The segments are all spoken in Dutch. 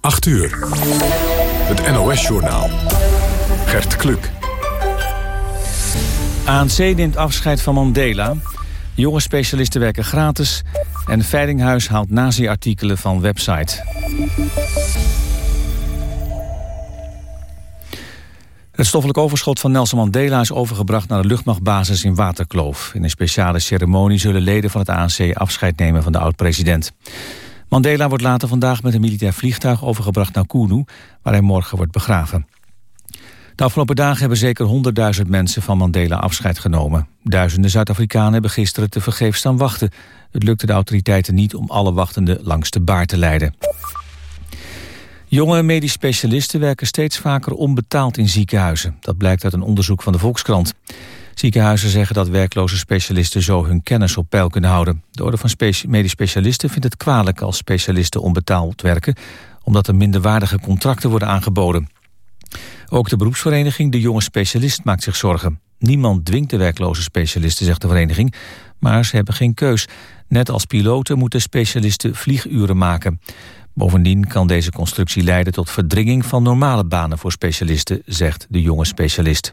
8 uur. Het NOS-journaal. Gert Kluk. ANC neemt afscheid van Mandela. Jonge specialisten werken gratis. En Veilinghuis haalt nazi-artikelen van website. Het stoffelijk overschot van Nelson Mandela is overgebracht naar de luchtmachtbasis in Waterkloof. In een speciale ceremonie zullen leden van het ANC afscheid nemen van de oud-president. Mandela wordt later vandaag met een militair vliegtuig overgebracht naar Kunu, waar hij morgen wordt begraven. De afgelopen dagen hebben zeker 100.000 mensen van Mandela afscheid genomen. Duizenden Zuid-Afrikanen hebben gisteren te vergeefs staan wachten. Het lukte de autoriteiten niet om alle wachtenden langs de baar te leiden. Jonge medisch specialisten werken steeds vaker onbetaald in ziekenhuizen. Dat blijkt uit een onderzoek van de Volkskrant. Ziekenhuizen zeggen dat werkloze specialisten zo hun kennis op peil kunnen houden. De orde van medisch specialisten vindt het kwalijk als specialisten onbetaald werken... omdat er minderwaardige contracten worden aangeboden. Ook de beroepsvereniging De Jonge Specialist maakt zich zorgen. Niemand dwingt de werkloze specialisten, zegt de vereniging, maar ze hebben geen keus. Net als piloten moeten specialisten vlieguren maken. Bovendien kan deze constructie leiden tot verdringing van normale banen voor specialisten, zegt de jonge specialist.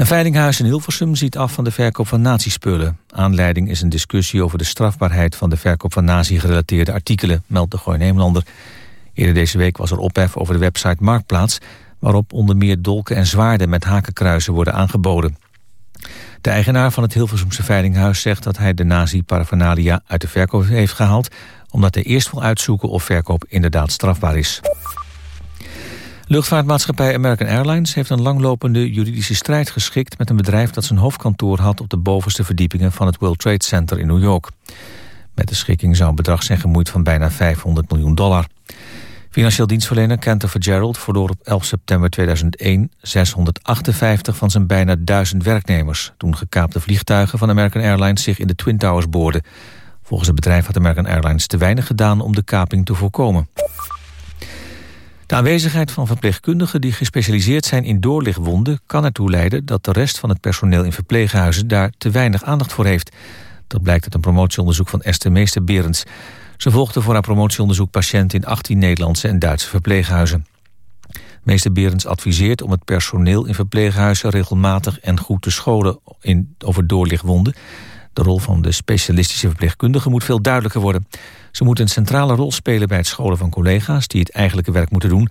Een veilinghuis in Hilversum ziet af van de verkoop van nazispullen. Aanleiding is een discussie over de strafbaarheid van de verkoop van nazi-gerelateerde artikelen, meldt de Gooi Neemlander. Eerder deze week was er ophef over de website Marktplaats... waarop onder meer dolken en zwaarden met hakenkruizen worden aangeboden. De eigenaar van het Hilversumse Veilinghuis zegt dat hij de nazi-paraphernalia uit de verkoop heeft gehaald... omdat hij eerst wil uitzoeken of verkoop inderdaad strafbaar is. Luchtvaartmaatschappij American Airlines heeft een langlopende juridische strijd geschikt met een bedrijf dat zijn hoofdkantoor had op de bovenste verdiepingen van het World Trade Center in New York. Met de schikking zou een bedrag zijn gemoeid van bijna 500 miljoen dollar. Financieel dienstverlener Cantor Fitzgerald verloor op 11 september 2001 658 van zijn bijna 1000 werknemers... toen gekaapte vliegtuigen van American Airlines zich in de Twin Towers boorden. Volgens het bedrijf had American Airlines te weinig gedaan om de kaping te voorkomen. De aanwezigheid van verpleegkundigen die gespecialiseerd zijn in doorlichtwonden... kan ertoe leiden dat de rest van het personeel in verpleeghuizen daar te weinig aandacht voor heeft. Dat blijkt uit een promotieonderzoek van Esther Meester-Berends. Ze volgde voor haar promotieonderzoek patiënten in 18 Nederlandse en Duitse verpleeghuizen. Meester Berends adviseert om het personeel in verpleeghuizen regelmatig en goed te scholen in, over doorlichtwonden. De rol van de specialistische verpleegkundige moet veel duidelijker worden. Ze moeten een centrale rol spelen bij het scholen van collega's die het eigenlijke werk moeten doen.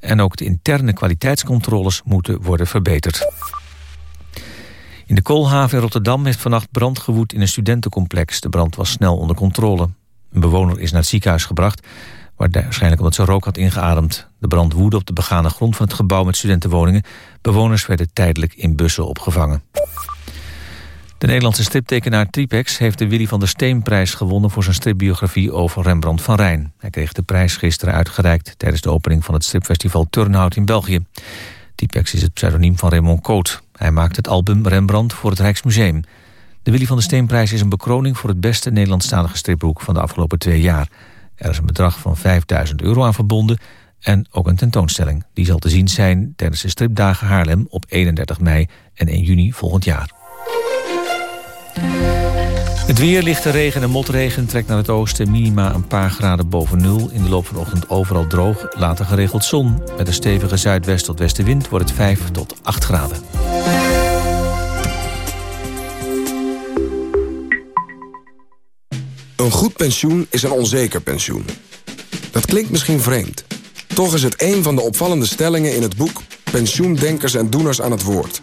En ook de interne kwaliteitscontroles moeten worden verbeterd. In de Koolhaven in Rotterdam heeft vannacht brand gewoed in een studentencomplex. De brand was snel onder controle. Een bewoner is naar het ziekenhuis gebracht... waar waarschijnlijk omdat ze rook had ingeademd. De brand woedde op de begane grond van het gebouw met studentenwoningen. Bewoners werden tijdelijk in bussen opgevangen. De Nederlandse striptekenaar Tripex heeft de Willy van der Steenprijs gewonnen... voor zijn stripbiografie over Rembrandt van Rijn. Hij kreeg de prijs gisteren uitgereikt... tijdens de opening van het stripfestival Turnhout in België. Tripex is het pseudoniem van Raymond Coot. Hij maakte het album Rembrandt voor het Rijksmuseum... De Willy van der Steenprijs is een bekroning voor het beste Nederlandstalige stripboek van de afgelopen twee jaar. Er is een bedrag van 5000 euro aan verbonden en ook een tentoonstelling. Die zal te zien zijn tijdens de stripdagen Haarlem op 31 mei en 1 juni volgend jaar. Het weer, lichte regen en motregen trekt naar het oosten. Minima een paar graden boven nul. In de loop van de ochtend overal droog, later geregeld zon. Met een stevige zuidwest- tot westenwind wordt het 5 tot 8 graden. Een goed pensioen is een onzeker pensioen. Dat klinkt misschien vreemd. Toch is het een van de opvallende stellingen in het boek... Pensioendenkers en Doeners aan het Woord.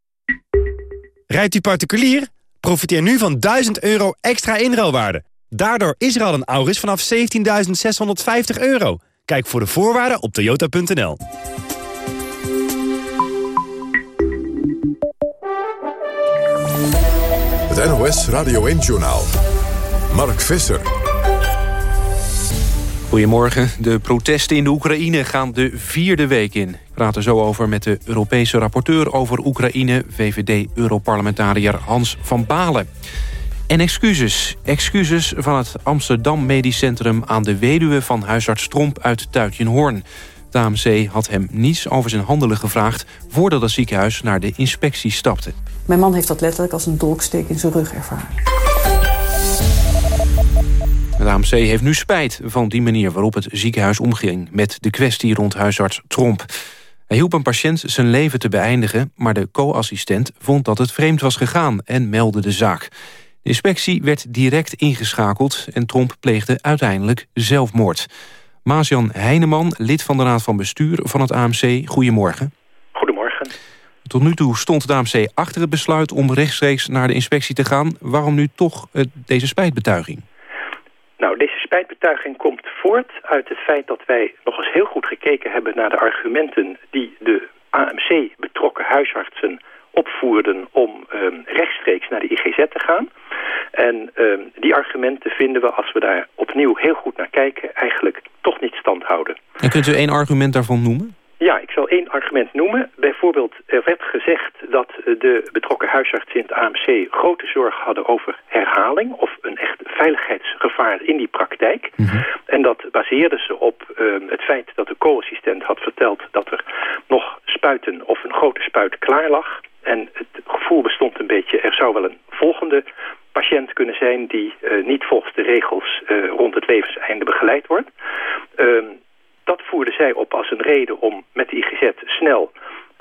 Rijdt u particulier? Profiteer nu van 1000 euro extra inruilwaarde. Daardoor is er al een Auris vanaf 17.650 euro. Kijk voor de voorwaarden op toyota.nl. Het NOS Radio 1-journaal. Mark Visser. Goedemorgen. De protesten in de Oekraïne gaan de vierde week in. We praten zo over met de Europese rapporteur over Oekraïne... VVD-europarlementariër Hans van Balen. En excuses. Excuses van het Amsterdam Medisch Centrum... aan de weduwe van huisarts Tromp uit Tuitjenhoorn. De AMC had hem niets over zijn handelen gevraagd... voordat het ziekenhuis naar de inspectie stapte. Mijn man heeft dat letterlijk als een dolksteek in zijn rug ervaren. Het AMC heeft nu spijt van die manier waarop het ziekenhuis omging... met de kwestie rond huisarts Tromp. Hij hielp een patiënt zijn leven te beëindigen... maar de co-assistent vond dat het vreemd was gegaan en meldde de zaak. De inspectie werd direct ingeschakeld... en Tromp pleegde uiteindelijk zelfmoord. Maasjan Heineman, lid van de Raad van Bestuur van het AMC. Goedemorgen. Goedemorgen. Tot nu toe stond het AMC achter het besluit om rechtstreeks naar de inspectie te gaan. Waarom nu toch uh, deze spijtbetuiging? Nou, deze spijtbetuiging komt voort uit het feit dat wij nog eens heel goed gekeken hebben naar de argumenten die de AMC betrokken huisartsen opvoerden om um, rechtstreeks naar de IGZ te gaan. En um, die argumenten vinden we, als we daar opnieuw heel goed naar kijken, eigenlijk toch niet stand houden. En kunt u één argument daarvan noemen? Ja, ik zal één argument noemen. Bijvoorbeeld, er werd gezegd dat de betrokken huisartsen in het AMC grote zorg hadden over herhaling of een echt veiligheidsgevaar in die praktijk. Mm -hmm. En dat baseerden ze op um, het feit dat de co-assistent had verteld dat er nog spuiten of een grote spuit klaar lag. En het gevoel bestond een beetje, er zou wel een volgende patiënt kunnen zijn die uh, niet volgens de regels uh, rond het levenseinde begeleid wordt. Um, dat voerde zij op als een reden om met de IGZ snel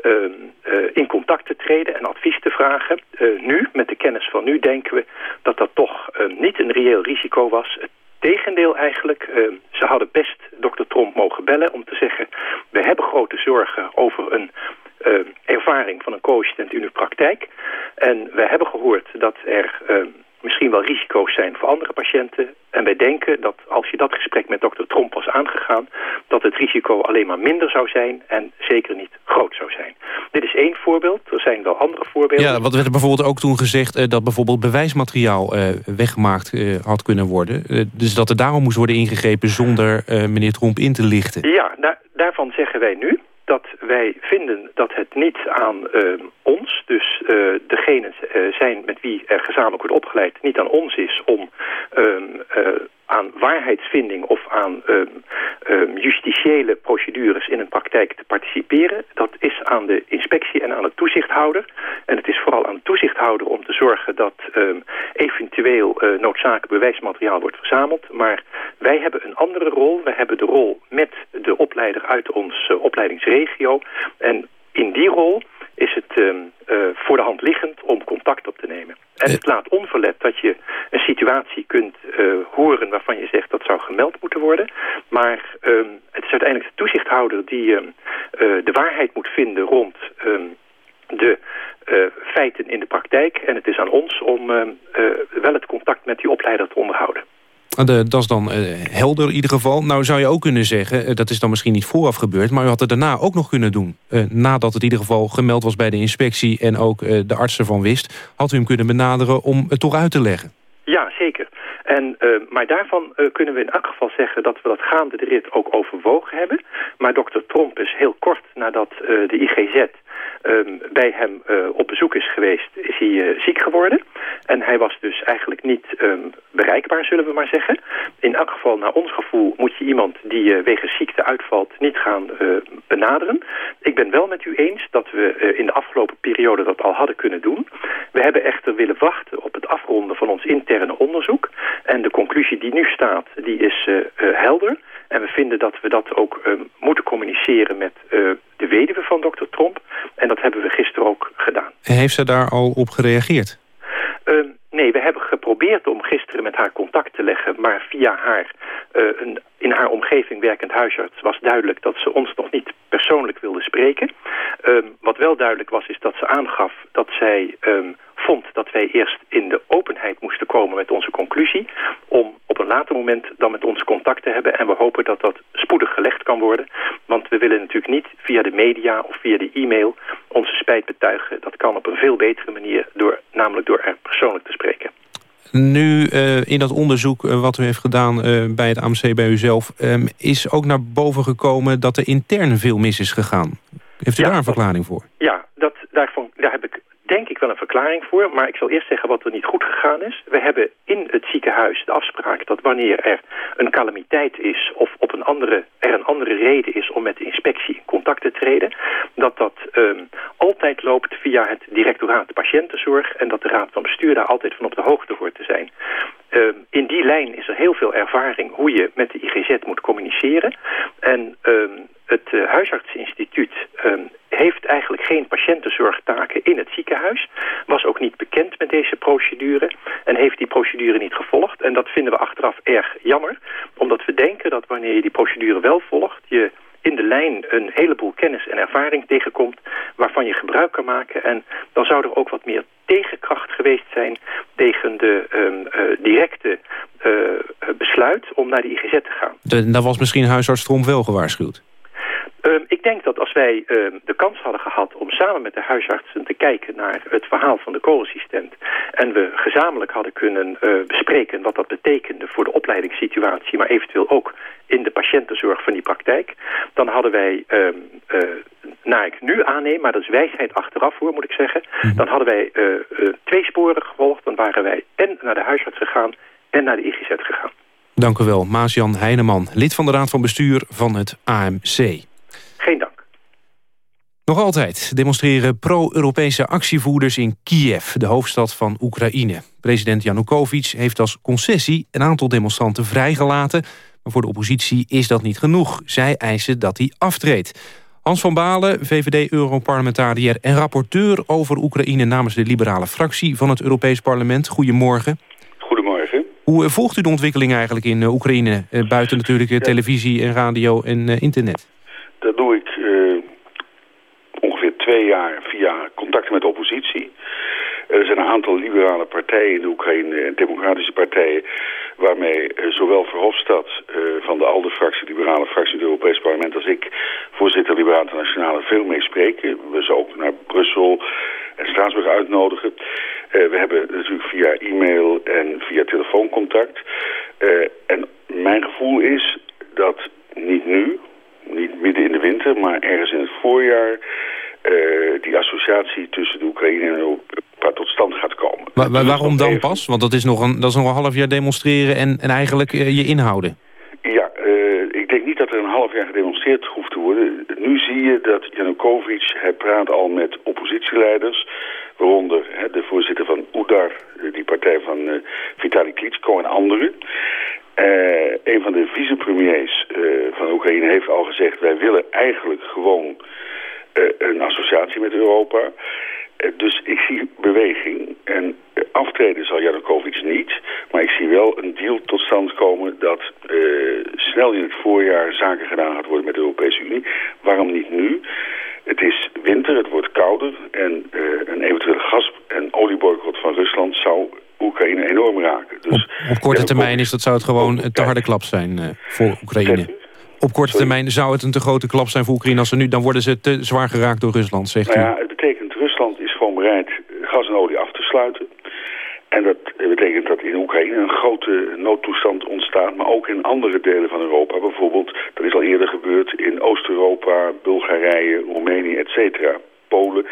uh, uh, in contact te treden en advies te vragen. Uh, nu, met de kennis van nu, denken we dat dat toch niet een reëel risico was. Het tegendeel eigenlijk. ze hadden best dokter Tromp mogen bellen om te zeggen... we hebben grote zorgen over een ervaring van een co-assistent in uw praktijk. En we hebben gehoord dat er misschien wel risico's zijn voor andere patiënten. En wij denken dat als je dat gesprek met dokter Tromp was aangegaan... dat het risico alleen maar minder zou zijn en zeker niet groot zou zijn. Dit is één voorbeeld. Er zijn wel andere voorbeelden. Ja, wat werd er bijvoorbeeld ook toen gezegd... Uh, dat bijvoorbeeld bewijsmateriaal uh, weggemaakt uh, had kunnen worden. dus dat er daarom moest worden ingegrepen zonder meneer Tromp in te lichten. Ja, daar, daarvan zeggen wij nu dat wij vinden dat het niet aan uh, ons, dus uh, degenen uh, zijn met wie er gezamenlijk wordt opgeleid, niet aan ons is om aan waarheidsvinding of aan um, um, justitiële procedures in een praktijk te participeren. Dat is aan de inspectie en aan de toezichthouder. En het is vooral aan de toezichthouder om te zorgen dat um, eventueel uh, noodzakelijk bewijsmateriaal wordt verzameld. Maar wij hebben een andere rol. We hebben de rol met de opleider uit onze uh, opleidingsregio. En in die rol is het uh, voor de hand liggend om contact op te nemen. En het laat onverlet dat je een situatie kunt uh, horen waarvan je zegt dat zou gemeld moeten worden. Maar um, het is uiteindelijk de toezichthouder die um, uh, de waarheid moet vinden rond um, de uh, feiten in de praktijk. En het is aan ons om wel het contact met die opleider te onderhouden. De, dat is dan uh, helder in ieder geval. Nou zou je ook kunnen zeggen, uh, dat is dan misschien niet vooraf gebeurd... maar u had het daarna ook nog kunnen doen. Nadat het in ieder geval gemeld was bij de inspectie... en ook de arts ervan wist, had u hem kunnen benaderen om het toch uit te leggen. Ja, zeker. En, maar daarvan kunnen we in elk geval zeggen dat we dat gaande de rit ook overwogen hebben. Maar dokter Tromp is heel kort nadat de IGZ um, bij hem uh, op bezoek is geweest, is hij uh, ziek geworden. En hij was dus eigenlijk niet um, bereikbaar, zullen we maar zeggen. In elk geval, naar ons gevoel, moet je iemand die uh, wegens ziekte uitvalt niet gaan benaderen. Ik ben wel met u eens dat we in de afgelopen periode dat al hadden kunnen doen. We hebben echter willen wachten op het afronden van ons interne onderzoek. En de conclusie die nu staat, die is helder. En we vinden dat we dat ook uh, moeten communiceren met uh, de weduwe van dokter Tromp. En dat hebben we gisteren ook gedaan. Heeft ze daar al op gereageerd? Uh, nee, we hebben geprobeerd om gisteren met haar contact te leggen. Maar via haar uh, een in haar omgeving werkend huisarts was duidelijk dat ze ons nog niet persoonlijk wilde spreken. Um, wat wel duidelijk was, is dat ze aangaf dat zij um, vond dat wij eerst in de openheid moesten komen met onze conclusie... om op een later moment dan met ons contact te hebben. En we hopen dat dat spoedig gelegd kan worden. Want we willen natuurlijk niet via de media of via de e-mail onze spijt betuigen. Dat kan op een veel betere manier, door, namelijk door er persoonlijk te spreken. Nu, uh, in dat onderzoek uh, wat u heeft gedaan uh, bij het AMC, bij uzelf... Um, is ook naar boven gekomen dat er intern veel mis is gegaan. Heeft u ja, daar een verklaring voor? Ja, dat, daarvan, daar heb ik denk ik wel een verklaring voor. Maar ik zal eerst zeggen wat er niet goed gegaan is. We hebben in het ziekenhuis de afspraak dat wanneer er een calamiteit is... of op een andere, er een andere reden is om met de inspectie in contact te treden... dat dat um, altijd loopt via het directoraat patiëntenzorg... en dat de raad van bestuur daar altijd van op de hoogte hoort te zijn. Um, in die lijn is er heel veel ervaring hoe je met de IGZ moet communiceren. En um, het uh, huisartsinstituut um, heeft eigenlijk geen patiëntenzorgtaken in het ziekenhuis. Was ook niet bekend met deze procedure en heeft die procedure niet gevolgd. En dat vinden we achteraf erg jammer, omdat we denken dat wanneer je die procedure wel volgt... je in de lijn een heleboel kennis en ervaring tegenkomt... waarvan je gebruik kan maken. En dan zou er ook wat meer tegenkracht geweest zijn... tegen de um, uh, directe uh, besluit om naar de IGZ te gaan. De, was misschien huisarts Strom wel gewaarschuwd. Ik denk dat als wij um, de kans hadden gehad om samen met de huisartsen te kijken naar het verhaal van de koolassistent en we gezamenlijk hadden kunnen uh, bespreken wat dat betekende voor de opleidingssituatie, maar eventueel ook in de patiëntenzorg van die praktijk, dan hadden wij, uh, naar ik nu aanneem, maar dat is wijsheid achteraf hoor, moet ik zeggen, -hmm. dan hadden wij uh, twee sporen gevolgd. Dan waren wij en naar de huisarts gegaan en naar de IGZ gegaan. Dank u wel, Maas-Jan Heineman, lid van de Raad van Bestuur van het AMC. Geen dank. Nog altijd demonstreren pro-Europese actievoerders in Kiev, de hoofdstad van Oekraïne. President Janukovic heeft als concessie een aantal demonstranten vrijgelaten... maar voor de oppositie is dat niet genoeg. Zij eisen dat hij aftreedt. Hans van Balen, VVD-europarlementariër en rapporteur over Oekraïne... namens de liberale fractie van het Europees Parlement. Goedemorgen. Goedemorgen. Hoe volgt u de ontwikkeling eigenlijk in Oekraïne? Buiten natuurlijk televisie en radio en internet. Dat doe ik uh, ongeveer twee jaar via contacten met de oppositie. Er zijn een aantal liberale partijen in de Oekraïne en democratische partijen... waarmee uh, zowel Verhofstadt uh, van de ALDE-fractie, de liberale fractie in het Europees Parlement... als ik, voorzitter Liberaal Internationale, veel mee spreken. We ze ook naar Brussel en Straatsburg uitnodigen. We hebben natuurlijk via e-mail en via telefooncontact. en mijn gevoel is dat niet nu, niet midden in de winter, maar ergens in het voorjaar... Uh, die associatie tussen de Oekraïne en Europa tot stand gaat komen. Maar, maar waarom dan even... pas? Want dat is nog een, dat is nog een half jaar demonstreren en, en eigenlijk uh, je inhouden. Ja, uh, ik denk niet dat er een half jaar gedemonstreerd hoeft te worden. Nu zie je dat Janukovic, hij praat al met oppositieleiders... waaronder hè, de voorzitter van UDAR, die partij van Vitali Klitschko en anderen... Uh, een van de vicepremiers uh, van Oekraïne heeft al gezegd... wij willen eigenlijk gewoon uh, een associatie met Europa. dus ik zie beweging. En aftreden zal Janukovic niet. Maar ik zie wel een deal tot stand komen... dat snel in het voorjaar zaken gedaan gaat worden met de Europese Unie. Waarom niet nu? Het is winter, het wordt kouder... en een eventuele gas- en olieboycott van Rusland zou Oekraïne enorm raken. Dus, op, op korte termijn is dat, zou het gewoon een te harde klap zijn uh, voor Oekraïne. Op korte termijn zou het een te grote klap zijn voor Oekraïne... Als ze nu, dan worden ze te zwaar geraakt door Rusland, zegt nou ja. Het betekent Rusland is gewoon bereid gas en olie af te sluiten. En dat betekent dat in Oekraïne een grote noodtoestand ontstaat... maar ook in andere delen van Europa. Bijvoorbeeld, dat is al eerder gebeurd in Oost-Europa, Bulgarije, Roemenië, et cetera. Polen.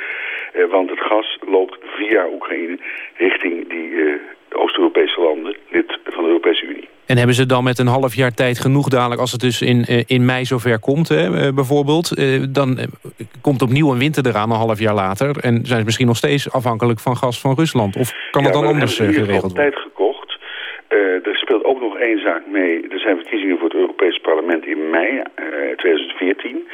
Eh, want het gas loopt via Oekraïne richting die uh, Oost-Europese landen, lid van de Europese Unie. En hebben ze dan met een half jaar tijd genoeg dadelijk... als het dus in, uh, in mei zover komt, hè, bijvoorbeeld... dan komt opnieuw een winter eraan, een half jaar later... en zijn ze misschien nog steeds afhankelijk van gas van Rusland? Of kan ja, dat dan anders geregeld worden? tijd gekocht. er speelt ook nog één zaak mee. Er zijn verkiezingen voor het Europese parlement in mei 2014...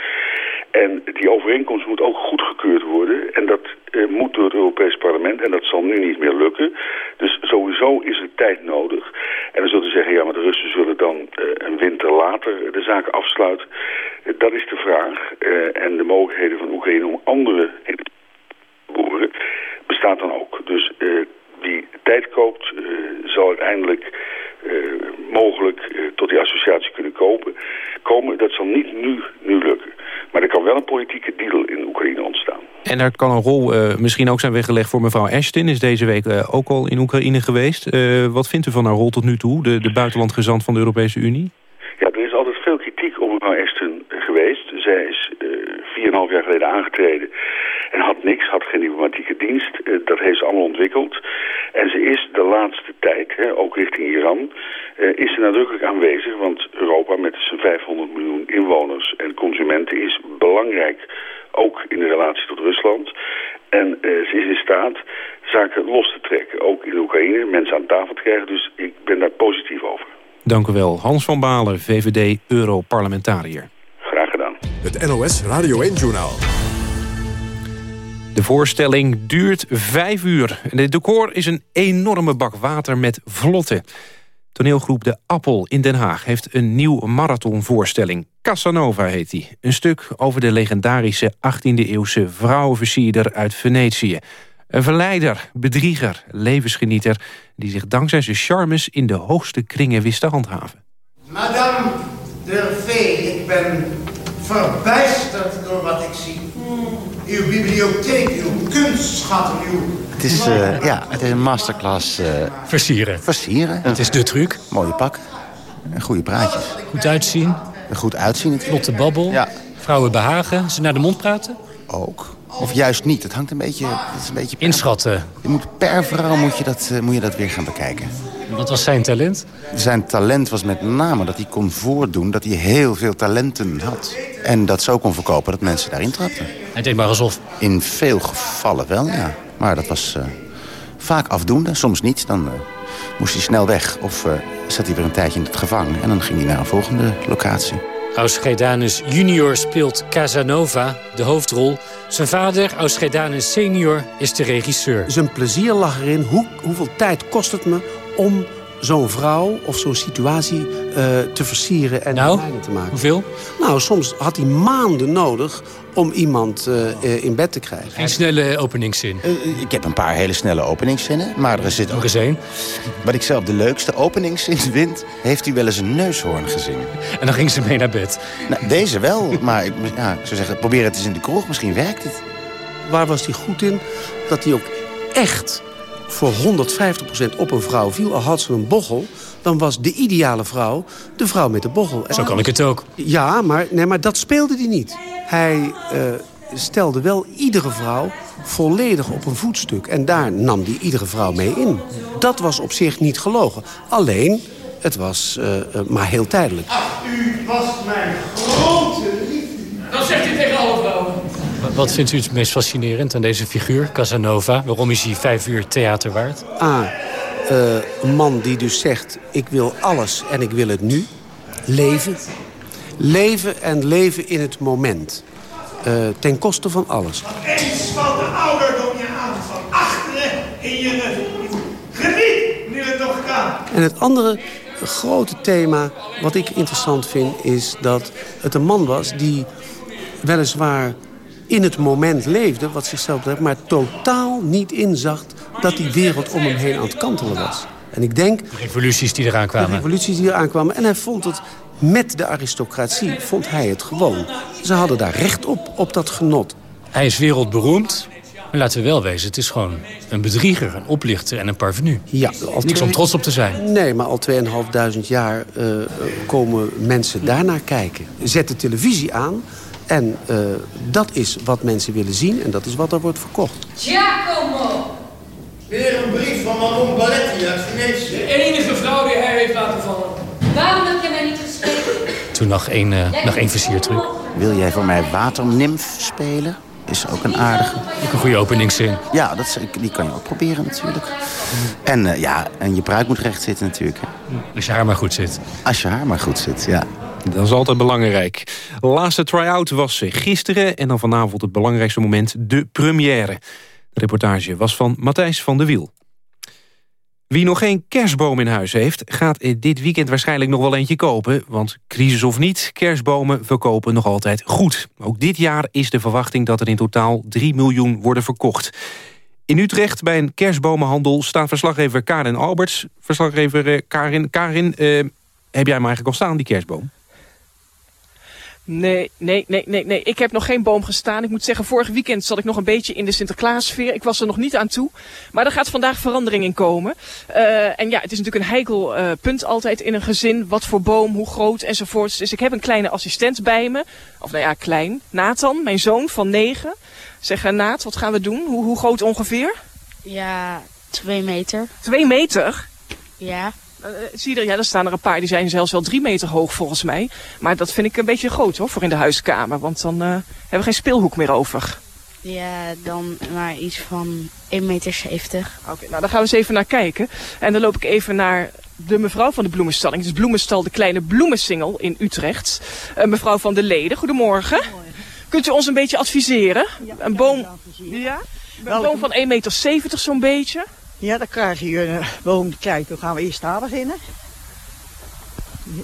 En die overeenkomst moet ook goedgekeurd worden. En dat uh, moet door het Europees Parlement. En dat zal nu niet meer lukken. Dus sowieso is er tijd nodig. En dan zullen ze zeggen, ja, maar de Russen zullen dan uh, een winter later de zaak afsluiten. Uh, dat is de vraag. en de mogelijkheden van Oekraïne om andere boeren bestaat dan ook. Dus tijd koopt, zal uiteindelijk mogelijk tot die associatie kunnen kopen, komen. Dat zal niet nu, nu lukken. Maar er kan wel een politieke deal in Oekraïne ontstaan. En er kan een rol misschien ook zijn weggelegd voor mevrouw Ashton. Is deze week ook al in Oekraïne geweest. wat vindt u van haar rol tot nu toe, de, de buitenlandgezant van de Europese Unie? Ja, er is altijd veel kritiek op mevrouw Ashton geweest. Zij is vier en half jaar geleden aangetreden en had niks, had geen diplomatieke dienst. Dat heeft ze allemaal ontwikkeld. En ze is de laatste tijd, hè, ook richting Iran, is ze nadrukkelijk aanwezig. Want Europa met zijn 500 miljoen inwoners en consumenten is belangrijk. Ook in de relatie tot Rusland. En uh, ze is in staat zaken los te trekken. Ook in Oekraïne, mensen aan tafel te krijgen. Dus ik ben daar positief over. Dank u wel. Hans van Balen, VVD-Europarlementariër. Graag gedaan. Het NOS Radio 1-journaal. De voorstelling duurt vijf uur. En de decor is een enorme bak water met vlotten. Toneelgroep De Appel in Den Haag heeft een nieuw marathonvoorstelling. Casanova heet die. Een stuk over de legendarische 18e-eeuwse vrouwenversierder uit Venetië. Een verleider, bedrieger, levensgenieter... die zich dankzij zijn charmes in de hoogste kringen wist te handhaven. Madame Delphée, ik ben verbijsterd door wat ik zie. Uw bibliotheek, uw kunstschatten, uw... Het is, uh, ja, het is een masterclass... Uh, versieren. Versieren. Het is de truc. Mooie pak. En goede praatjes. Goed uitzien. Goed uitzien. Het... Vlotte babbel. Ja. Vrouwen behagen. Ze naar de mond praten. Ook. Of juist niet. Het hangt een beetje... Het is een beetje per... Inschatten. Je moet, per vrouw moet je, dat, uh, moet je dat weer gaan bekijken. Wat was zijn talent? Zijn talent was met name dat hij kon voordoen dat hij heel veel talenten had. En dat zo kon verkopen dat mensen daarin trapten. Hij deed maar alsof? In veel gevallen wel, ja. Maar dat was uh, vaak afdoende, soms niet. Dan uh, moest hij snel weg of uh, zat hij weer een tijdje in het gevangen. En dan ging hij naar een volgende locatie. Ausgedanus junior speelt Casanova, de hoofdrol. Zijn vader, Ausgedanus senior, is de regisseur. Zijn plezier lag erin. Hoe, hoeveel tijd kost het me om zo'n vrouw of zo'n situatie uh, te versieren en nou, te maken. hoeveel? Nou, soms had hij maanden nodig om iemand uh, in bed te krijgen. Geen snelle openingszin? Uh, ik heb een paar hele snelle openingszinnen. Maar er zit ook eens één. Wat ik zelf de leukste openingszin vind... heeft hij wel eens een neushoorn gezien. En dan ging ze mee naar bed? Nou, deze wel. maar ik, ja, ik zou zeggen, probeer het eens in de kroeg. Misschien werkt het. Waar was hij goed in? Dat hij ook echt voor 150% op een vrouw viel, al had ze een bochel... dan was de ideale vrouw de vrouw met de bochel. Zo kan ik het ook. Ja, maar, nee, maar dat speelde hij niet. Hij uh, stelde wel iedere vrouw volledig op een voetstuk. En daar nam hij iedere vrouw mee in. Dat was op zich niet gelogen. Alleen, het was uh, uh, maar heel tijdelijk. Ach, u was mijn grote liefde. Dat zegt hij tegen alle vrouwen. Wat vindt u het meest fascinerend aan deze figuur, Casanova? Waarom is hij vijf uur theater waard? Ah, uh, een man die dus zegt... ik wil alles en ik wil het nu. Leven. Leven en leven in het moment. Uh, ten koste van alles. Eens valt de ouderdom je aan van achteren in je rug. Geniet, nu het nog kan. En het andere grote thema wat ik interessant vind... is dat het een man was die weliswaar in het moment leefde, wat zichzelf betreft... maar totaal niet inzag dat die wereld om hem heen aan het kantelen was. En ik denk... De revoluties die eraan kwamen. De revoluties die eraan kwamen. En hij vond het, met de aristocratie, vond hij het gewoon. Ze hadden daar recht op, op dat genot. Hij is wereldberoemd. Maar laten we wel wezen, het is gewoon een bedrieger, een oplichter en een parvenu. Ja, Niks om trots op te zijn. Nee, maar al 2.500 jaar uh, komen mensen daarnaar kijken. Zet de televisie aan en uh, dat is wat mensen willen zien en dat is wat er wordt verkocht. Giacomo! Weer een brief van Manon Balletti uit Venetië. De enige vrouw die hij heeft laten vallen. Waarom heb je mij niet geschreven? Toen nog één, uh, nog één versiertruc. Wil jij voor mij waternimf spelen? Is ook een aardige. Ook een goede openingszin. Ja, dat, die kan je ook proberen natuurlijk. En uh, ja, en je pruik moet recht zitten natuurlijk. Hè. Als je haar maar goed zit. Als je haar maar goed zit, ja. Dat is altijd belangrijk. De laatste try-out was gisteren en dan vanavond het belangrijkste moment, de première. De reportage was van Matthijs van der Wiel. Wie nog geen kerstboom in huis heeft, gaat dit weekend waarschijnlijk nog wel eentje kopen. Want crisis of niet, kerstbomen verkopen nog altijd goed. Ook dit jaar is de verwachting dat er in totaal 3 miljoen worden verkocht. In Utrecht bij een kerstbomenhandel staat verslaggever Karin Alberts. Verslaggever eh, Karin, Karin eh, heb jij hem eigenlijk al staan, die kerstboom? Nee, nee, nee, nee, nee. Ik heb nog geen boom gestaan. Ik moet zeggen, vorig weekend zat ik nog een beetje in de Sinterklaassfeer. Ik was er nog niet aan toe. Maar er gaat vandaag verandering in komen. Uh, en ja, het is natuurlijk een heikel uh, punt altijd in een gezin. Wat voor boom, hoe groot enzovoorts. Dus ik heb een kleine assistent bij me. Of nou ja, klein. Nathan, mijn zoon van negen. Zeg, Naat, wat gaan we doen? Hoe, hoe groot ongeveer? Ja, twee meter. Twee meter? Ja. Uh, zie je er, ja, er staan er een paar, die zijn zelfs wel drie meter hoog volgens mij. Maar dat vind ik een beetje groot hoor, voor in de huiskamer. Want dan uh, hebben we geen speelhoek meer over. Ja, dan maar iets van 1,70 meter. Oké, okay, nou dan gaan we eens even naar kijken. En dan loop ik even naar de mevrouw van de bloemenstalling. Het is Bloemenstal de Kleine Bloemensingel in Utrecht. Uh, mevrouw van de Leden, goedemorgen. goedemorgen. Kunt u ons een beetje adviseren? Ja, een boom, ja? een boom van 1,70 meter zo'n beetje? Ja, dan krijg je een boom. Kijk, dan gaan we eerst daar beginnen.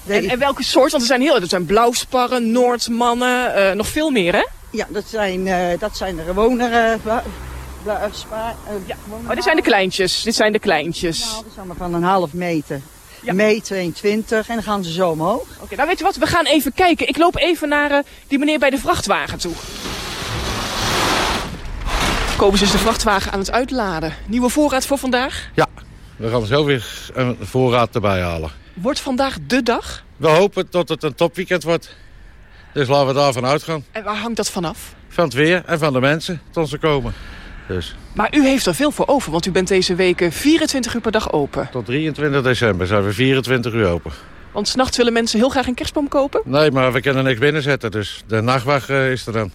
En, en, welke soort? Want er zijn heel, er zijn blauwsparren, Noordmannen, uh, nog veel meer hè? Ja, dat zijn, uh, dat zijn de gewone uh, ja. Oh, dit zijn de kleintjes. Dit zijn de kleintjes. Nou, dat zijn maar van een half meter. Ja. Mei 22 en dan gaan ze zo omhoog. Oké, okay, nou weet je wat, we gaan even kijken. Ik loop even naar die meneer bij de vrachtwagen toe. Kobus is de vrachtwagen aan het uitladen. Nieuwe voorraad voor vandaag? Ja, we gaan zo weer een voorraad erbij halen. Wordt vandaag de dag? We hopen dat het een topweekend wordt. Dus laten we daarvan uitgaan. En waar hangt dat vanaf? Van het weer en van de mensen tot ze komen. Dus. Maar u heeft er veel voor over, want u bent deze weken 24 uur per dag open. Tot 23 december zijn we 24 uur open. Want s'nachts willen mensen heel graag een kerstboom kopen? Nee, maar we kunnen niks binnenzetten, dus de nachtwacht uh, is er dan.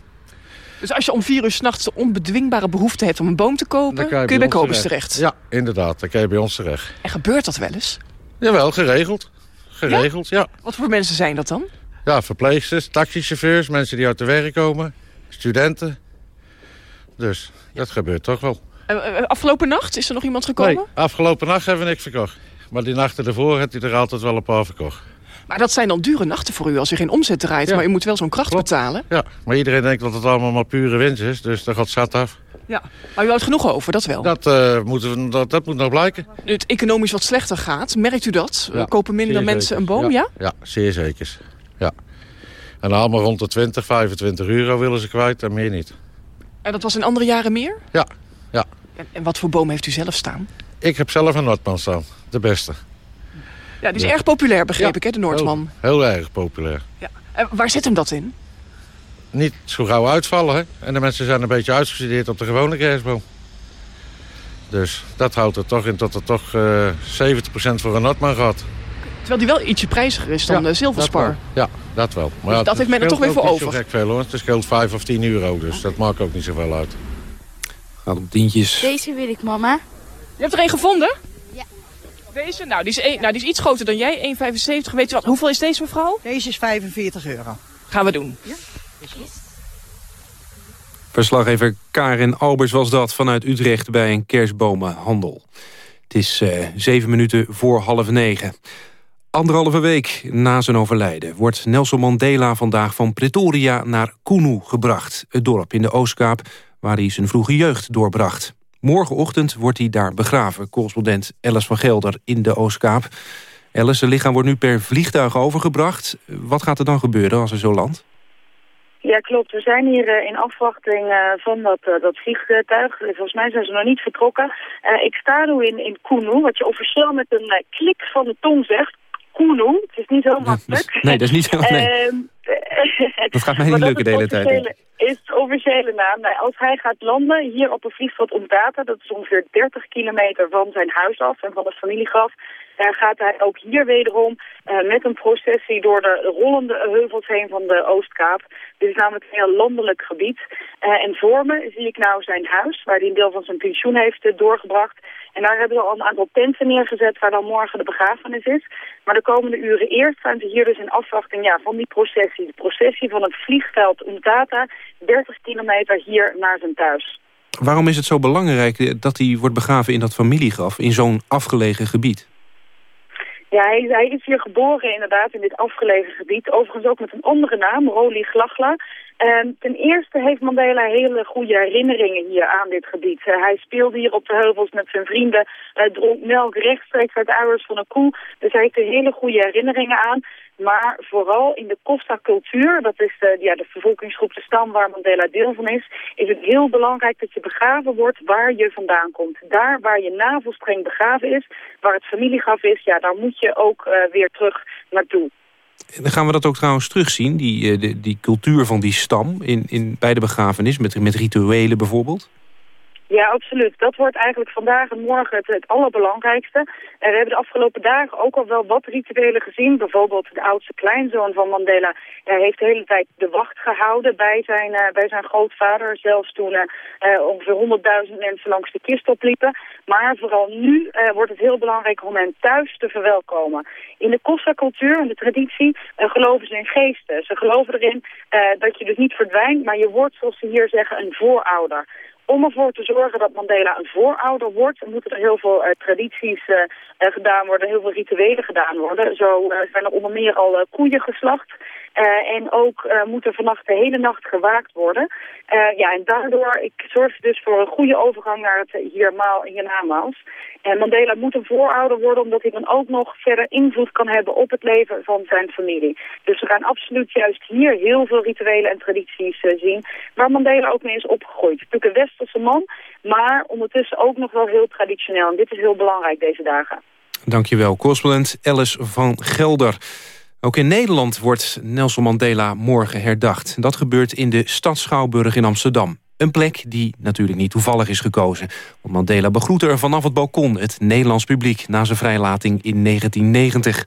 Dus als je om vier uur s'nachts de onbedwingbare behoefte hebt om een boom te kopen... kun je, kun je bij Kobus terecht. terecht. Ja, inderdaad. Dan kun je bij ons terecht. En gebeurt dat wel eens? Jawel, geregeld. Geregeld, ja. ja. Wat voor mensen zijn dat dan? Ja, verpleegsters, taxichauffeurs, mensen die uit de werk komen, studenten. Dus dat gebeurt toch wel. Uh, afgelopen nacht is er nog iemand gekomen? Nee, afgelopen nacht hebben we niks verkocht. Maar die nachten ervoor heeft hij er altijd wel een paar verkocht. Maar dat zijn dan dure nachten voor u als u geen omzet draait. Ja. Maar u moet wel zo'n kracht Klopt. betalen. Ja, maar iedereen denkt dat het allemaal maar pure winst is. Dus daar gaat zat af. Ja, maar u houdt genoeg over, dat wel? Dat, uh, moeten we, dat, dat moet nog blijken. Nu het economisch wat slechter gaat, merkt u dat? Ja, Kopen minder mensen zeker. een boom, ja? ja? Zeer zeker. Ja. En allemaal rond de 20, 25 euro willen ze kwijt en meer niet. En dat was in andere jaren meer? Ja, ja. En, en wat voor boom heeft u zelf staan? Ik heb zelf een Noordman staan, de beste. Ja, die is ja. erg populair, begreep ja. ik, hè, de Noordman. Heel, heel erg populair. Ja. En waar zit hem dat in? Niet zo gauw uitvallen, hè. En de mensen zijn een beetje uitgestudeerd op de gewone kerstboom. Dus dat houdt er toch in dat er toch uh, 70% voor een Noordman gaat. Terwijl die wel ietsje prijziger is dan ja, de zilverspar. Dat ja, dat wel. Maar dus ja, dat heeft men er toch weer voor over. Zo gek veel, hoor. Het scheelt 5 of 10 euro, dus dat maakt ook niet zoveel uit. Gaat om tientjes. Deze wil ik, mama. Je hebt er een gevonden? Deze? Nou, die is, een, nou, die is iets groter dan jij. 1,75. Weet je wat? Hoeveel is deze, mevrouw? Deze is 45 euro. Gaan we doen. Ja. Verslaggever Karin Albers was dat vanuit Utrecht bij een kerstbomenhandel. Het is uh, zeven minuten voor half negen. Anderhalve week na zijn overlijden wordt Nelson Mandela vandaag van Pretoria naar Kunu gebracht. Het dorp in de Oostkaap waar hij zijn vroege jeugd doorbracht. Morgenochtend wordt hij daar begraven, correspondent Alice van Gelder in de Oostkaap. Alice, zijn lichaam wordt nu per vliegtuig overgebracht. Wat gaat er dan gebeuren als hij zo landt? Ja, klopt. We zijn hier uh, in afwachting uh, van dat, uh, dat vliegtuig. Volgens mij zijn ze nog niet vertrokken. ik sta nu in, in Kunu, wat je officieel met een klik van de tong zegt. Kunu, het is niet heel makkelijk. Nee, dat is niet heel nee. dat gaat mij niet lukken de hele tijd. is de officiële naam. Nou, als hij gaat landen hier op een vliegveld Umtata, dat is ongeveer 30 kilometer van zijn huis af en van het familiegraf, gaat hij ook hier wederom uh, met een processie door de rollende heuvels heen van de Oostkaap. Dit is namelijk een heel landelijk gebied. Uh, en voor me zie ik nou zijn huis, waar hij een deel van zijn pensioen heeft uh, doorgebracht. En daar hebben we al een aantal tenten neergezet waar dan morgen de begrafenis is. Maar de komende uren eerst zijn ze hier dus in afwachting ja, van die processie. De processie van het vliegveld Umtata, 30 kilometer hier naar zijn thuis. Waarom is het zo belangrijk dat hij wordt begraven in dat familiegraf, in zo'n afgelegen gebied? Ja, hij, hij, is hier geboren inderdaad in dit afgelegen gebied. Overigens ook met een andere naam, Roli Glagla. Ehm, ten eerste heeft Mandela hele goede herinneringen hier aan dit gebied. Eh, hij speelde hier op de heuvels met zijn vrienden, uh, dronk melk rechtstreeks uit de ouders van een koe. Dus hij heeft er hele goede herinneringen aan. Maar vooral in de Costa-cultuur, dat is de, ja, de vervolkingsgroep, de stam waar Mandela deel van is, is het heel belangrijk dat je begraven wordt waar je vandaan komt. Daar waar je navelstreng begraven is, waar het familiegraf is, ja, daar moet je ook uh, weer terug naartoe. En dan gaan we dat ook trouwens terugzien, die, die, die cultuur van die stam, in, in, bij de begrafenis, met, met rituelen bijvoorbeeld? Ja, absoluut. Dat wordt eigenlijk vandaag en morgen het, allerbelangrijkste. En we hebben de afgelopen dagen ook al wel wat rituelen gezien. Bijvoorbeeld de oudste kleinzoon van Mandela hij heeft de hele tijd de wacht gehouden bij zijn, uh, bij zijn grootvader. Zelfs toen uh, ongeveer 100.000 mensen langs de kist opliepen. Maar vooral nu wordt het heel belangrijk om hen thuis te verwelkomen. In de Kosta-cultuur en de traditie geloven ze in geesten. Ze geloven erin dat je dus niet verdwijnt, maar je wordt, zoals ze hier zeggen, een voorouder. Om ervoor te zorgen dat Mandela een voorouder wordt, moeten er heel veel uh, tradities uh, uh, gedaan worden, heel veel rituelen gedaan worden. Zo zijn er onder meer al koeien geslacht. En ook moet er vannacht de hele nacht gewaakt worden. ja, en daardoor ik zorg dus voor een goede overgang naar het hiermaal en hiernamaals. En Mandela moet een voorouder worden omdat hij dan ook nog verder invloed kan hebben op het leven van zijn familie. Dus we gaan absoluut juist hier heel veel rituelen en tradities zien waar Mandela ook mee is opgegroeid. Natuurlijk een westerse man, maar ondertussen ook nog wel heel traditioneel. En dit is heel belangrijk deze dagen. Dankjewel, correspondent Alice van Gelder. Ook in Nederland wordt Nelson Mandela morgen herdacht. Dat gebeurt in de Stad Schouwburg in Amsterdam. Een plek die natuurlijk niet toevallig is gekozen. Want Mandela begroette er vanaf het balkon het Nederlands publiek... na zijn vrijlating in 1990.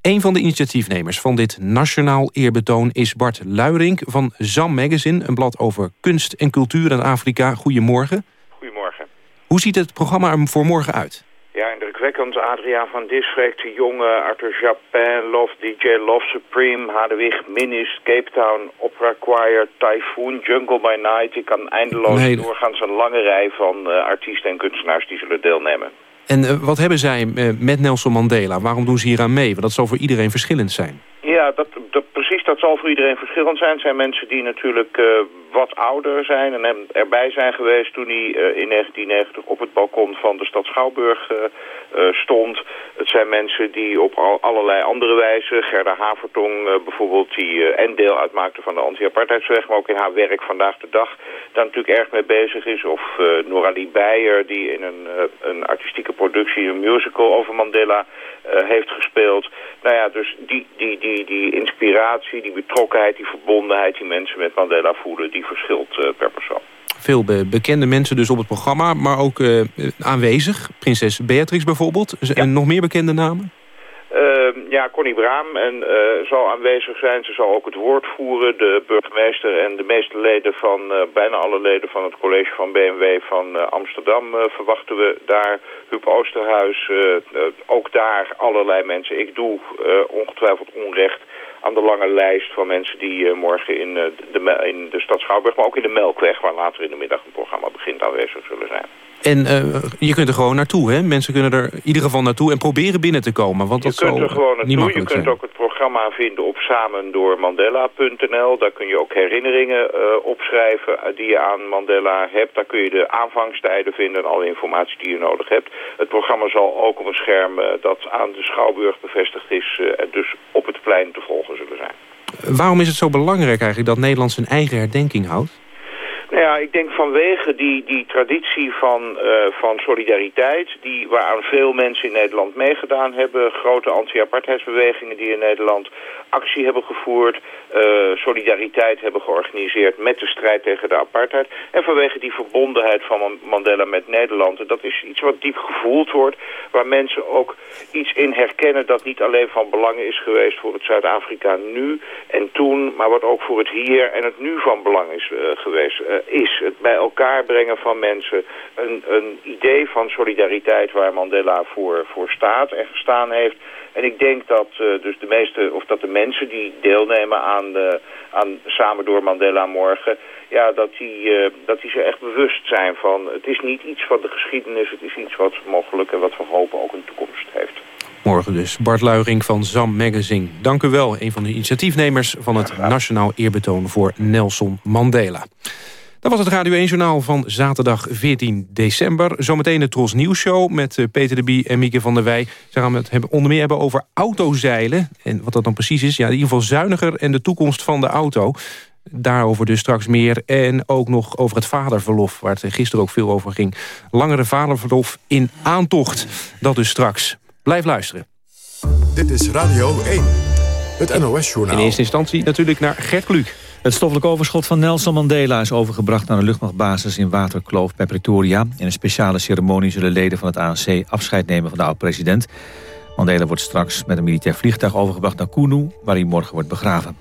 Een van de initiatiefnemers van dit nationaal eerbetoon... is Bart Luiring van ZAM Magazine, een blad over kunst en cultuur in Afrika. Goedemorgen. Goedemorgen. Hoe ziet het programma er voor morgen uit? Ja, indrukwekkend. Adriaan van Disfrecht, de jonge Arthur Japin, Love DJ, Love Supreme, Hadewig, Minis, Cape Town, Opera Choir, Typhoon, Jungle by Night. Ik kan eindeloos nee. doorgaan. een lange rij van uh, artiesten en kunstenaars die zullen deelnemen. En uh, wat hebben zij uh, met Nelson Mandela? Waarom doen ze hier aan mee? Want dat zal voor iedereen verschillend zijn. Ja, dat, dat, precies, dat zal voor iedereen verschillend zijn. Het zijn mensen die natuurlijk wat ouder zijn en erbij zijn geweest toen hij uh, in 1990 op het balkon van de stad Schouwburg uh, stond. Het zijn mensen die op al, allerlei andere wijzen, Gerda Havertong bijvoorbeeld, die en deel uitmaakte van de anti-apartheidsweg, maar ook in haar werk vandaag de dag daar natuurlijk erg mee bezig is. Of Noralie Beijer, die in een, een artistieke productie, een musical over Mandela heeft gespeeld. Nou ja, dus die, die, die, die inspiratie, die betrokkenheid, die verbondenheid die mensen met Mandela voelen, die verschilt uh, per persoon. Veel be bekende mensen dus op het programma, maar ook uh, aanwezig. Prinses Beatrix bijvoorbeeld. Ja. En nog meer bekende namen? Uh, ja, Connie Braam en, uh, zal aanwezig zijn. Ze zal ook het woord voeren. De burgemeester en de meeste leden van, uh, bijna alle leden van het college van BMW van Amsterdam verwachten we daar. Huub Oosterhuis, ook daar allerlei mensen. Ik doe ongetwijfeld onrecht aan de lange lijst van mensen die morgen in, de, in de stad Schouwburg, maar ook in de Melkweg, waar later in de middag een programma begint, aanwezig zullen zijn. En uh, je kunt er gewoon naartoe, hè? Mensen kunnen er in ieder geval naartoe en proberen binnen te komen. Want je dat kunt er gewoon naartoe. Je kunt zijn. ook het programma vinden op samendoormandela.nl. Daar kun je ook herinneringen uh, opschrijven die je aan Mandela hebt. Daar kun je de aanvangstijden vinden en alle informatie die je nodig hebt. Het programma zal ook op een scherm uh, dat aan de Schouwburg bevestigd is... en dus op het plein te volgen zullen zijn. Waarom is het zo belangrijk eigenlijk dat Nederland zijn eigen herdenking houdt? Nou ja, ik denk vanwege die, die traditie van, uh, van solidariteit... Die, waaraan veel mensen in Nederland meegedaan hebben... grote anti-apartheidsbewegingen die in Nederland actie hebben gevoerd... Uh, solidariteit hebben georganiseerd met de strijd tegen de apartheid... en vanwege die verbondenheid van Mandela met Nederland... En dat is iets wat diep gevoeld wordt... waar mensen ook iets in herkennen dat niet alleen van belang is geweest... voor het Zuid-Afrika nu en toen... maar wat ook voor het hier en het nu van belang is uh, geweest is. Het bij elkaar brengen van mensen. Een, een idee van solidariteit waar Mandela voor, voor staat en gestaan heeft. En ik denk dat, uh, dus de meeste, of dat de mensen die deelnemen aan, de, aan Samen door Mandela morgen... Ja, dat die, uh, dat die zich echt bewust zijn van... het is niet iets van de geschiedenis, het is iets wat mogelijk en wat we hopen ook een toekomst heeft. Morgen dus. Bart Luiring van ZAM Magazine. Dank u wel, een van de initiatiefnemers... van het Nationaal Eerbetoon voor Nelson Mandela. Dat was het Radio 1-journaal van zaterdag 14 december. Zometeen de Tros Nieuws Show met eh, Peter de Bie en Mieke van der Wij. Ze gaan het hebben, onder meer hebben over autozeilen. En wat dat dan precies is, ja, in ieder geval zuiniger... en de toekomst van de auto. Daarover dus straks meer. En ook nog over het vaderverlof, waar het gisteren ook veel over ging. Langere vaderverlof in aantocht. Dat dus straks. Blijf luisteren. Dit is Radio 1, het NOS-journaal. In eerste instantie natuurlijk naar Gert Kluk. Het stoffelijk overschot van Nelson Mandela is overgebracht naar de luchtmachtbasis in Waterkloof bij Pretoria. In een speciale ceremonie zullen leden van het ANC afscheid nemen van de oud-president. Mandela wordt straks met een militair vliegtuig overgebracht naar Kunu, waar hij morgen wordt begraven.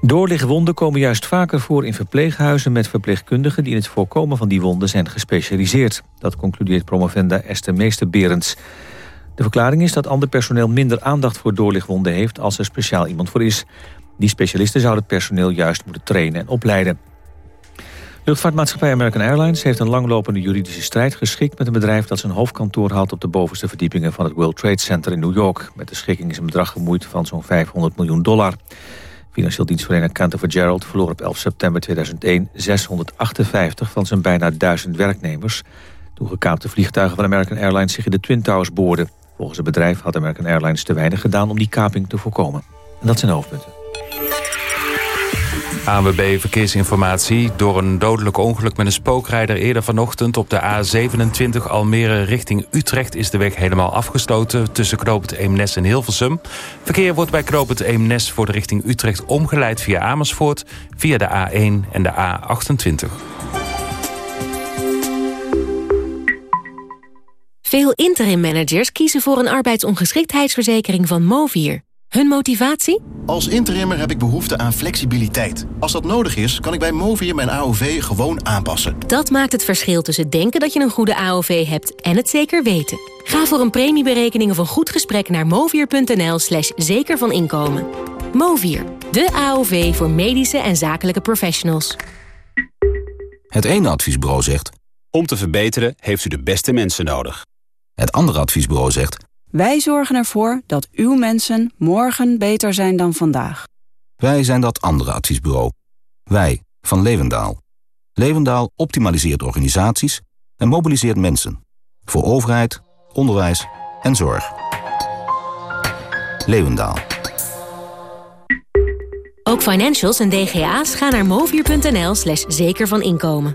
Doorligwonden komen juist vaker voor in verpleeghuizen met verpleegkundigen die in het voorkomen van die wonden zijn gespecialiseerd. Dat concludeert promovenda Esther Meester-Berends. De verklaring is dat ander personeel minder aandacht voor doorligwonden heeft als er speciaal iemand voor is. Die specialisten zouden het personeel juist moeten trainen en opleiden. Luchtvaartmaatschappij American Airlines heeft een langlopende juridische strijd geschikt met een bedrijf dat zijn hoofdkantoor had op de bovenste verdiepingen van het World Trade Center in New York. Met de schikking is een bedrag gemoeid van zo'n 500 miljoen dollar. Financieel dienstverlener Cantor Gerald verloor op 11 september 2001 658 van zijn bijna 1000 werknemers. Toen gekaapte vliegtuigen van American Airlines zich in de Twin Towers boorden. Volgens het bedrijf had American Airlines te weinig gedaan om die kaping te voorkomen. En dat zijn hoofdpunten. ANWB Verkeersinformatie. Door een dodelijk ongeluk met een spookrijder eerder vanochtend... op de A27 Almere richting Utrecht is de weg helemaal afgesloten... tussen knooppunt Eemnes en Hilversum. Verkeer wordt bij knooppunt Eemnes voor de richting Utrecht omgeleid via Amersfoort... via de A1 en de A28. Veel interim managers kiezen voor een arbeidsongeschiktheidsverzekering van Movier. Hun motivatie? Als interimmer heb ik behoefte aan flexibiliteit. Als dat nodig is, kan ik bij Movier mijn AOV gewoon aanpassen. Dat maakt het verschil tussen denken dat je een goede AOV hebt en het zeker weten. Ga voor een premieberekening of een goed gesprek naar movier.nl slash zeker van inkomen. Movier, de AOV voor medische en zakelijke professionals. Het ene adviesbureau zegt... Om te verbeteren heeft u de beste mensen nodig. Het andere adviesbureau zegt... Wij zorgen ervoor dat uw mensen morgen beter zijn dan vandaag. Wij zijn dat andere adviesbureau. Wij, van Levendaal. Levendaal optimaliseert organisaties en mobiliseert mensen. Voor overheid, onderwijs en zorg. Levendaal. Ook financials en DGA's gaan naar movier.nl slash zeker van inkomen.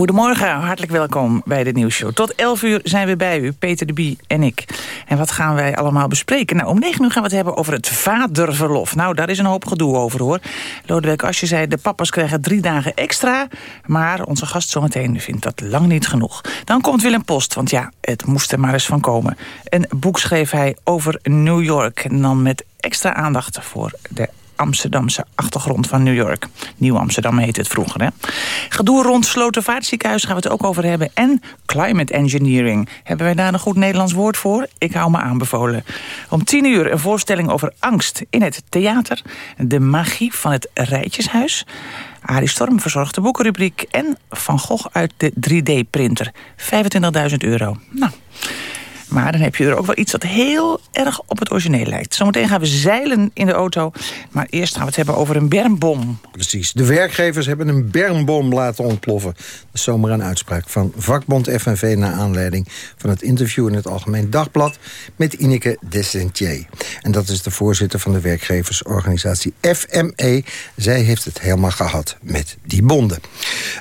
Goedemorgen, hartelijk welkom bij de nieuwsshow. Tot 11 uur zijn we bij u, Peter de Bie en ik. En wat gaan wij allemaal bespreken? Nou, om 9 uur gaan we het hebben over het vaderverlof. Nou, daar is een hoop gedoe over, hoor. Lodewijk Asje zei, de papa's krijgen drie dagen extra... maar onze gast zometeen vindt dat lang niet genoeg. Dan komt Willem Post, want ja, het moest er maar eens van komen. Een boek schreef hij over New York... en dan met extra aandacht voor de Amsterdamse achtergrond van New York. Nieuw Amsterdam heet het vroeger, hè? Gedoe rond Slotervaartziekenhuis gaan we het ook over hebben. En climate engineering. Hebben wij daar een goed Nederlands woord voor? Ik hou me aanbevolen. Om tien uur een voorstelling over angst in het theater. De magie van het Rijtjeshuis. Arie Storm verzorgt de boekenrubriek. En Van Gogh uit de 3D-printer. 25.000 euro. Nou... Maar dan heb je er ook wel iets dat heel erg op het origineel lijkt. Zometeen gaan we zeilen in de auto. Maar eerst gaan we het hebben over een bermbom. Precies. De werkgevers hebben een bermbom laten ontploffen. Dat is zomaar een uitspraak van vakbond FNV... naar aanleiding van het interview in het Algemeen Dagblad... met Ineke Desentier. En dat is de voorzitter van de werkgeversorganisatie FME. Zij heeft het helemaal gehad met die bonden.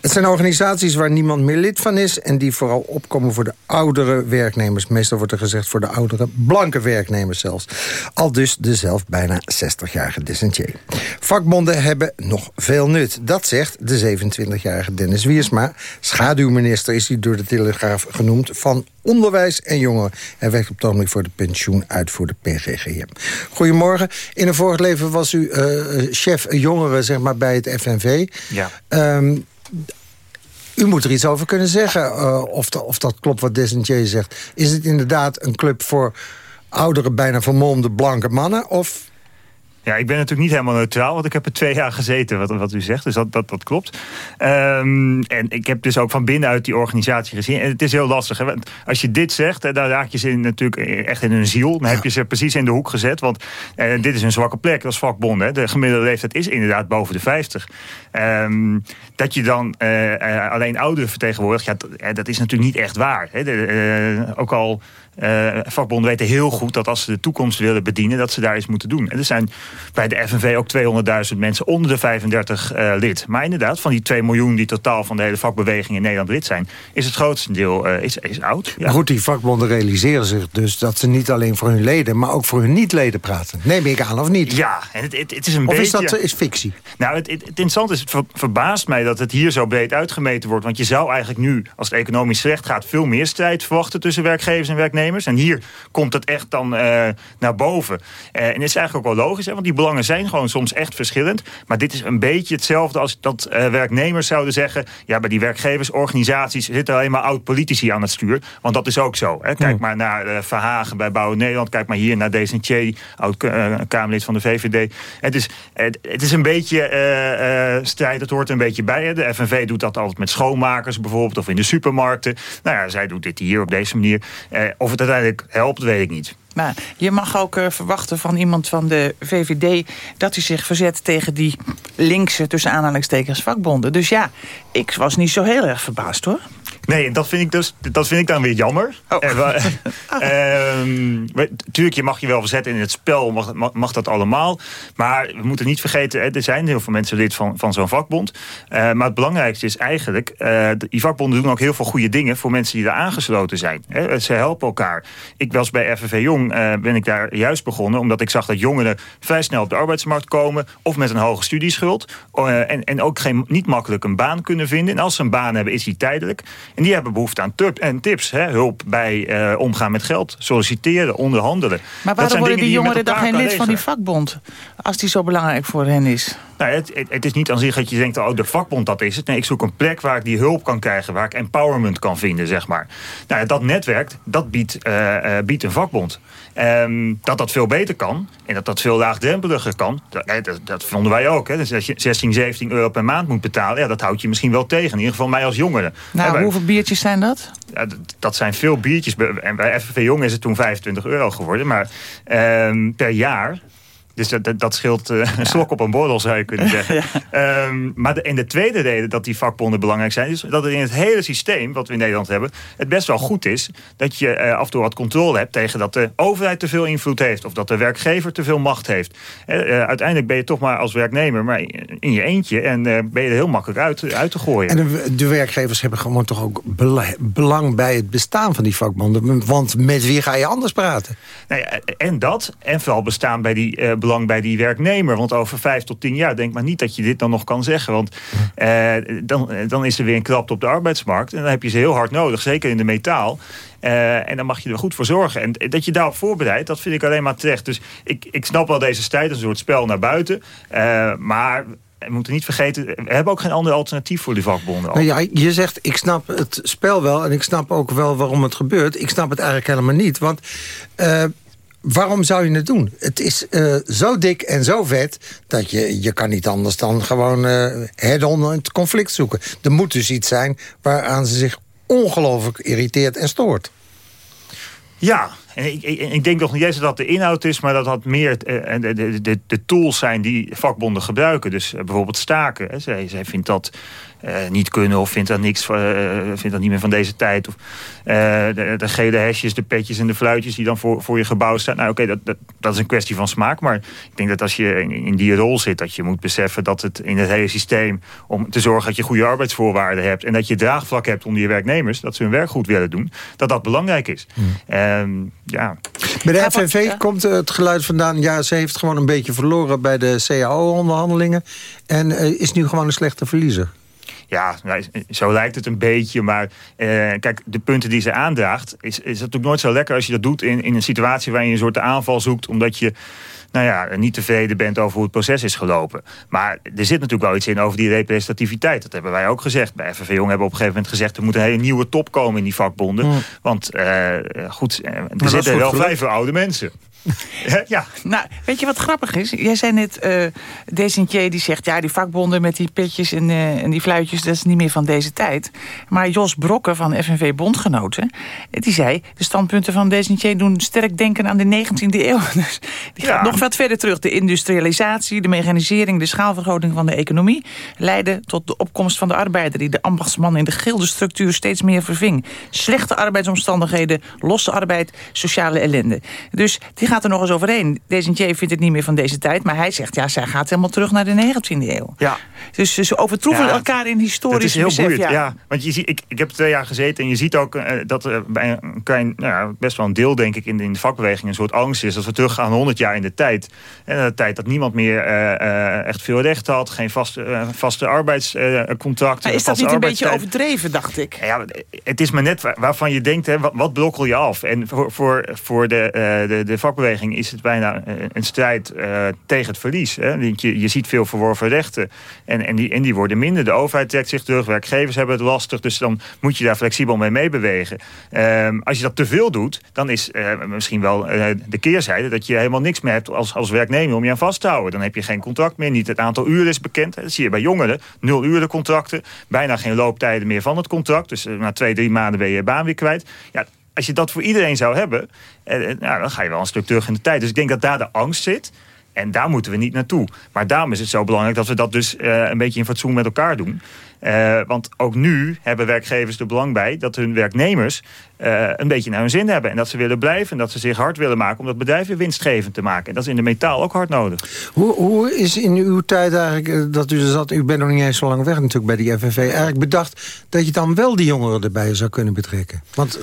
Het zijn organisaties waar niemand meer lid van is... en die vooral opkomen voor de oudere werknemers... meestal wordt er gezegd voor de oudere blanke werknemers zelfs. Al dus de zelf bijna 60-jarige Dessentier. Vakbonden hebben nog veel nut. Dat zegt de 27-jarige Dennis Wiersma. Schaduwminister is hij door de Telegraaf genoemd... van onderwijs en jongeren. Hij werkt op het ogenblik voor de pensioen uit voor de PGGM. Goedemorgen. In een vorig leven was u uh, chef jongeren zeg maar, bij het FNV. Ja. Um, u moet er iets over kunnen zeggen, uh, of, of dat klopt wat Desentier zegt. Is het inderdaad een club voor oudere, bijna vermomde blanke mannen... of ja, ik ben natuurlijk niet helemaal neutraal, want ik heb er twee jaar gezeten, wat, wat u zegt. Dus dat, dat, dat klopt. Um, en ik heb dus ook van binnenuit die organisatie gezien. En het is heel lastig. Hè? Want als je dit zegt, dan raak je ze in, natuurlijk echt in hun ziel. Dan heb je ze precies in de hoek gezet. Want uh, dit is een zwakke plek als vakbond. Hè? De gemiddelde leeftijd is inderdaad boven de 50. Um, dat je dan uh, uh, alleen ouderen vertegenwoordigt, ja, dat is natuurlijk niet echt waar. Hè? De, ook al uh, vakbonden weten heel goed dat als ze de toekomst willen bedienen... dat ze daar iets moeten doen. En er zijn bij de FNV ook 200.000 mensen onder de 35 uh, lid. Maar inderdaad, van die 2 miljoen die totaal van de hele vakbeweging in Nederland lid zijn... is het grootste deel uh, is, is oud. Ja. Maar goed, die vakbonden realiseren zich dus dat ze niet alleen voor hun leden... maar ook voor hun niet-leden praten. Neem ik aan, of niet? Ja, en het, het, het is een of beetje... Of is dat is fictie? Nou, het, het, het interessante is, het ver, verbaast mij dat het hier zo breed uitgemeten wordt. Want je zou eigenlijk nu, als het economisch slecht gaat... veel meer strijd verwachten tussen werkgevers en werknemers. En hier komt het echt dan uh, naar boven. Uh, en het is eigenlijk ook wel logisch, hè, want die belangen zijn gewoon soms echt verschillend. Maar dit is een beetje hetzelfde als dat uh, werknemers zouden zeggen... ja, bij die werkgeversorganisaties zitten alleen maar oud-politici aan het stuur. Want dat is ook zo. Hè. Kijk hmm. maar naar Verhagen bij Bouwen Nederland. Kijk maar hier naar Desentier, oud-Kamerlid van de VVD. Het is, het, het is een beetje strijd, het hoort een beetje bij. Hè. De FNV doet dat altijd met schoonmakers bijvoorbeeld... of in de supermarkten. Nou ja, zij doet dit hier op deze manier. of het uiteindelijk helpt, weet ik niet. Maar je mag ook uh, verwachten van iemand van de VVD... dat hij zich verzet tegen die linkse, tussen aanhalingstekens, vakbonden. Dus ja, ik was niet zo heel erg verbaasd, hoor. Nee, dat vind ik, dus, dat vind ik dan weer jammer. Oh. uh, tuurlijk, je mag je wel verzetten in het spel, mag, mag, mag, dat allemaal. Maar we moeten niet vergeten, er zijn heel veel mensen lid van, van zo'n vakbond. Uh, maar het belangrijkste is eigenlijk, uh, die vakbonden doen ook heel veel goede dingen voor mensen die daar aangesloten zijn. Hè. Ze helpen elkaar. Ik was bij FNV Jong, uh, ben ik daar juist begonnen, omdat ik zag dat jongeren vrij snel op de arbeidsmarkt komen, of met een hoge studieschuld, en, en ook geen, niet makkelijk een baan kunnen vinden. En als ze een baan hebben, is die tijdelijk. En die hebben behoefte aan en tips. Hè? Hulp bij uh, omgaan met geld, solliciteren, onderhandelen. Maar waarom worden die jongeren dan geen lid van die vakbond? Als die zo belangrijk voor hen is? Nou, het, het, het, is niet aan zich dat je denkt, oh, de vakbond, dat is het. Nee, ik zoek een plek waar ik die hulp kan krijgen, waar ik empowerment kan vinden, zeg maar. Nou, dat netwerk, dat biedt, uh, uh, biedt een vakbond. Um, dat dat veel beter kan en dat dat veel laagdrempeliger kan, dat, dat, dat vonden wij ook. Hè. Dus als je 16, 17 euro per maand moet betalen, ja, dat houdt je misschien wel tegen. In ieder geval mij als jongere. Nou, hoeveel biertjes zijn dat? Ja, dat zijn veel biertjes. En bij FNV Jong is het toen 25 euro geworden. Maar um, per jaar dus dat, dat scheelt uh, een slok op een borrel, zou je kunnen zeggen. um, maar de, en de tweede reden dat die vakbonden belangrijk zijn... is dat het in het hele systeem wat we in Nederland hebben... het best wel goed is dat je uh, af en toe wat controle hebt... tegen dat de overheid te veel invloed heeft... of dat de werkgever te veel macht heeft. Uh, uiteindelijk ben je toch maar als werknemer maar in je eentje... en ben je er heel makkelijk uit, uit te gooien. En de, de, werkgevers hebben gewoon toch ook belang bij het bestaan van die vakbonden. Want met wie ga je anders praten? Nou ja, en dat, en vooral bestaan bij die belang bij die werknemer. Want over vijf tot tien jaar denk maar niet dat je dit dan nog kan zeggen. Want uh, dan, dan is er weer een krapte op de arbeidsmarkt. En dan heb je ze heel hard nodig, zeker in de metaal. Uh, en dan mag je er goed voor zorgen. En dat je daarop voorbereidt, dat vind ik alleen maar terecht. Dus ik, ik snap wel deze strijd, een soort spel naar buiten. Uh, maar we moeten niet vergeten, we hebben ook geen ander alternatief voor die vakbonden. Nou ja, je zegt, ik snap het spel wel en ik snap ook wel waarom het gebeurt. Ik snap het eigenlijk helemaal niet, want... Uh, waarom zou je het doen? Het is uh, zo dik en zo vet dat je, je kan niet anders dan gewoon uh, head-on het conflict zoeken. Er moet dus iets zijn waaraan ze zich ongelooflijk irriteert en stoort. Ja, en ik, ik, ik, denk nog niet eens dat dat de inhoud is... maar dat dat meer uh, de, de, de, tools zijn die vakbonden gebruiken. Dus uh, bijvoorbeeld staken. Hè. Zij, zij vindt dat uh, niet kunnen of vindt dat, niks, uh, vindt dat niet meer van deze tijd. Of, uh, de, de, gele hesjes, de petjes en de fluitjes die dan voor, voor je gebouw staan. Nou oké, okay, dat, dat, dat, is een kwestie van smaak. Maar ik denk dat als je in, in, die rol zit... dat je moet beseffen dat het in het hele systeem... om te zorgen dat je goede arbeidsvoorwaarden hebt... en dat je draagvlak hebt onder je werknemers... dat ze hun werk goed willen doen, dat dat belangrijk is. Hmm. Ja. Bij de FNV komt het geluid vandaan... ja, ze heeft gewoon een beetje verloren bij de CAO-onderhandelingen... en is nu gewoon een slechte verliezer. Ja, nou, zo lijkt het een beetje. Maar eh, kijk, de punten die ze aandraagt... is, is het natuurlijk nooit zo lekker als je dat doet in, in een situatie... waarin je een soort aanval zoekt... omdat je nou ja, niet tevreden bent over hoe het proces is gelopen. Maar er zit natuurlijk wel iets in over die representativiteit. Dat hebben wij ook gezegd. Bij FNV Jong hebben we op een gegeven moment gezegd... er moet een hele nieuwe top komen in die vakbonden. Mm. Want uh, goed, er zitten wel veel oude mensen. ja. Nou, weet je wat grappig is? Jij zei net, uh, die zegt... ja, die vakbonden met die petjes en, uh, en die fluitjes... dat is niet meer van deze tijd. Maar Jos Brokken van FNV Bondgenoten... die zei, de standpunten van Desentier doen sterk denken aan de 19e eeuw. Dus die gaat nog wat verder terug. De industrialisatie, de mechanisering, de schaalvergroting van de economie... leiden tot de opkomst van de arbeider... die de ambachtsman in de gildestructuur steeds meer verving. Slechte arbeidsomstandigheden, losse arbeid, sociale ellende. Dus die gaat er nog eens overheen. Desentier vindt het niet meer van deze tijd. Maar hij zegt, ja, zij gaat helemaal terug naar de 19e eeuw. Ja. Dus ze overtroeven ja, elkaar in historisch dat is heel besef. Ja. ja. want je ziet, ik, ik heb twee jaar gezeten en je ziet ook uh, dat er bij een klein, nou, best wel een deel, denk ik, in de, in de vakbeweging een soort angst is. Als we teruggaan 100 jaar in de tijd. En de tijd dat niemand meer uh, uh, echt veel recht had. Geen vaste, vaste arbeidscontracten. is dat niet een beetje overdreven, dacht ik? Ja, het is maar net waarvan je denkt, hè, wat, wat blokkel je af? En voor, voor, voor de, de, de vakbeweging is het bijna een strijd uh, tegen het verlies. Hè? Je, je ziet veel verworven rechten en, en, die, en die worden minder. De overheid trekt zich terug, werkgevers hebben het lastig... dus dan moet je daar flexibel mee meebewegen. Um, als je dat te veel doet, dan is uh, misschien wel de keerzijde... dat je helemaal niks meer hebt als, als werknemer om je aan vast te houden. Dan heb je geen contract meer, niet het aantal uren is bekend. Dat zie je bij jongeren, nul uren contracten... bijna geen looptijden meer van het contract. Dus na twee, drie maanden ben je je baan weer kwijt. Ja, als je dat voor iedereen zou hebben, eh, nou, dan ga je wel een stuk terug in de tijd. Dus ik denk dat daar de angst zit. En daar moeten we niet naartoe. Maar daarom is het zo belangrijk dat we dat dus uh, een beetje in fatsoen met elkaar doen. Uh, want ook nu hebben werkgevers er belang bij dat hun werknemers uh, een beetje naar hun zin hebben. En dat ze willen blijven en dat ze zich hard willen maken om dat bedrijf weer winstgevend te maken. En dat is in de metaal ook hard nodig. Hoe, hoe is in uw tijd eigenlijk, dat u zat, u bent nog niet eens zo lang weg natuurlijk bij die FNV, eigenlijk bedacht dat je dan wel die jongeren erbij zou kunnen betrekken? Want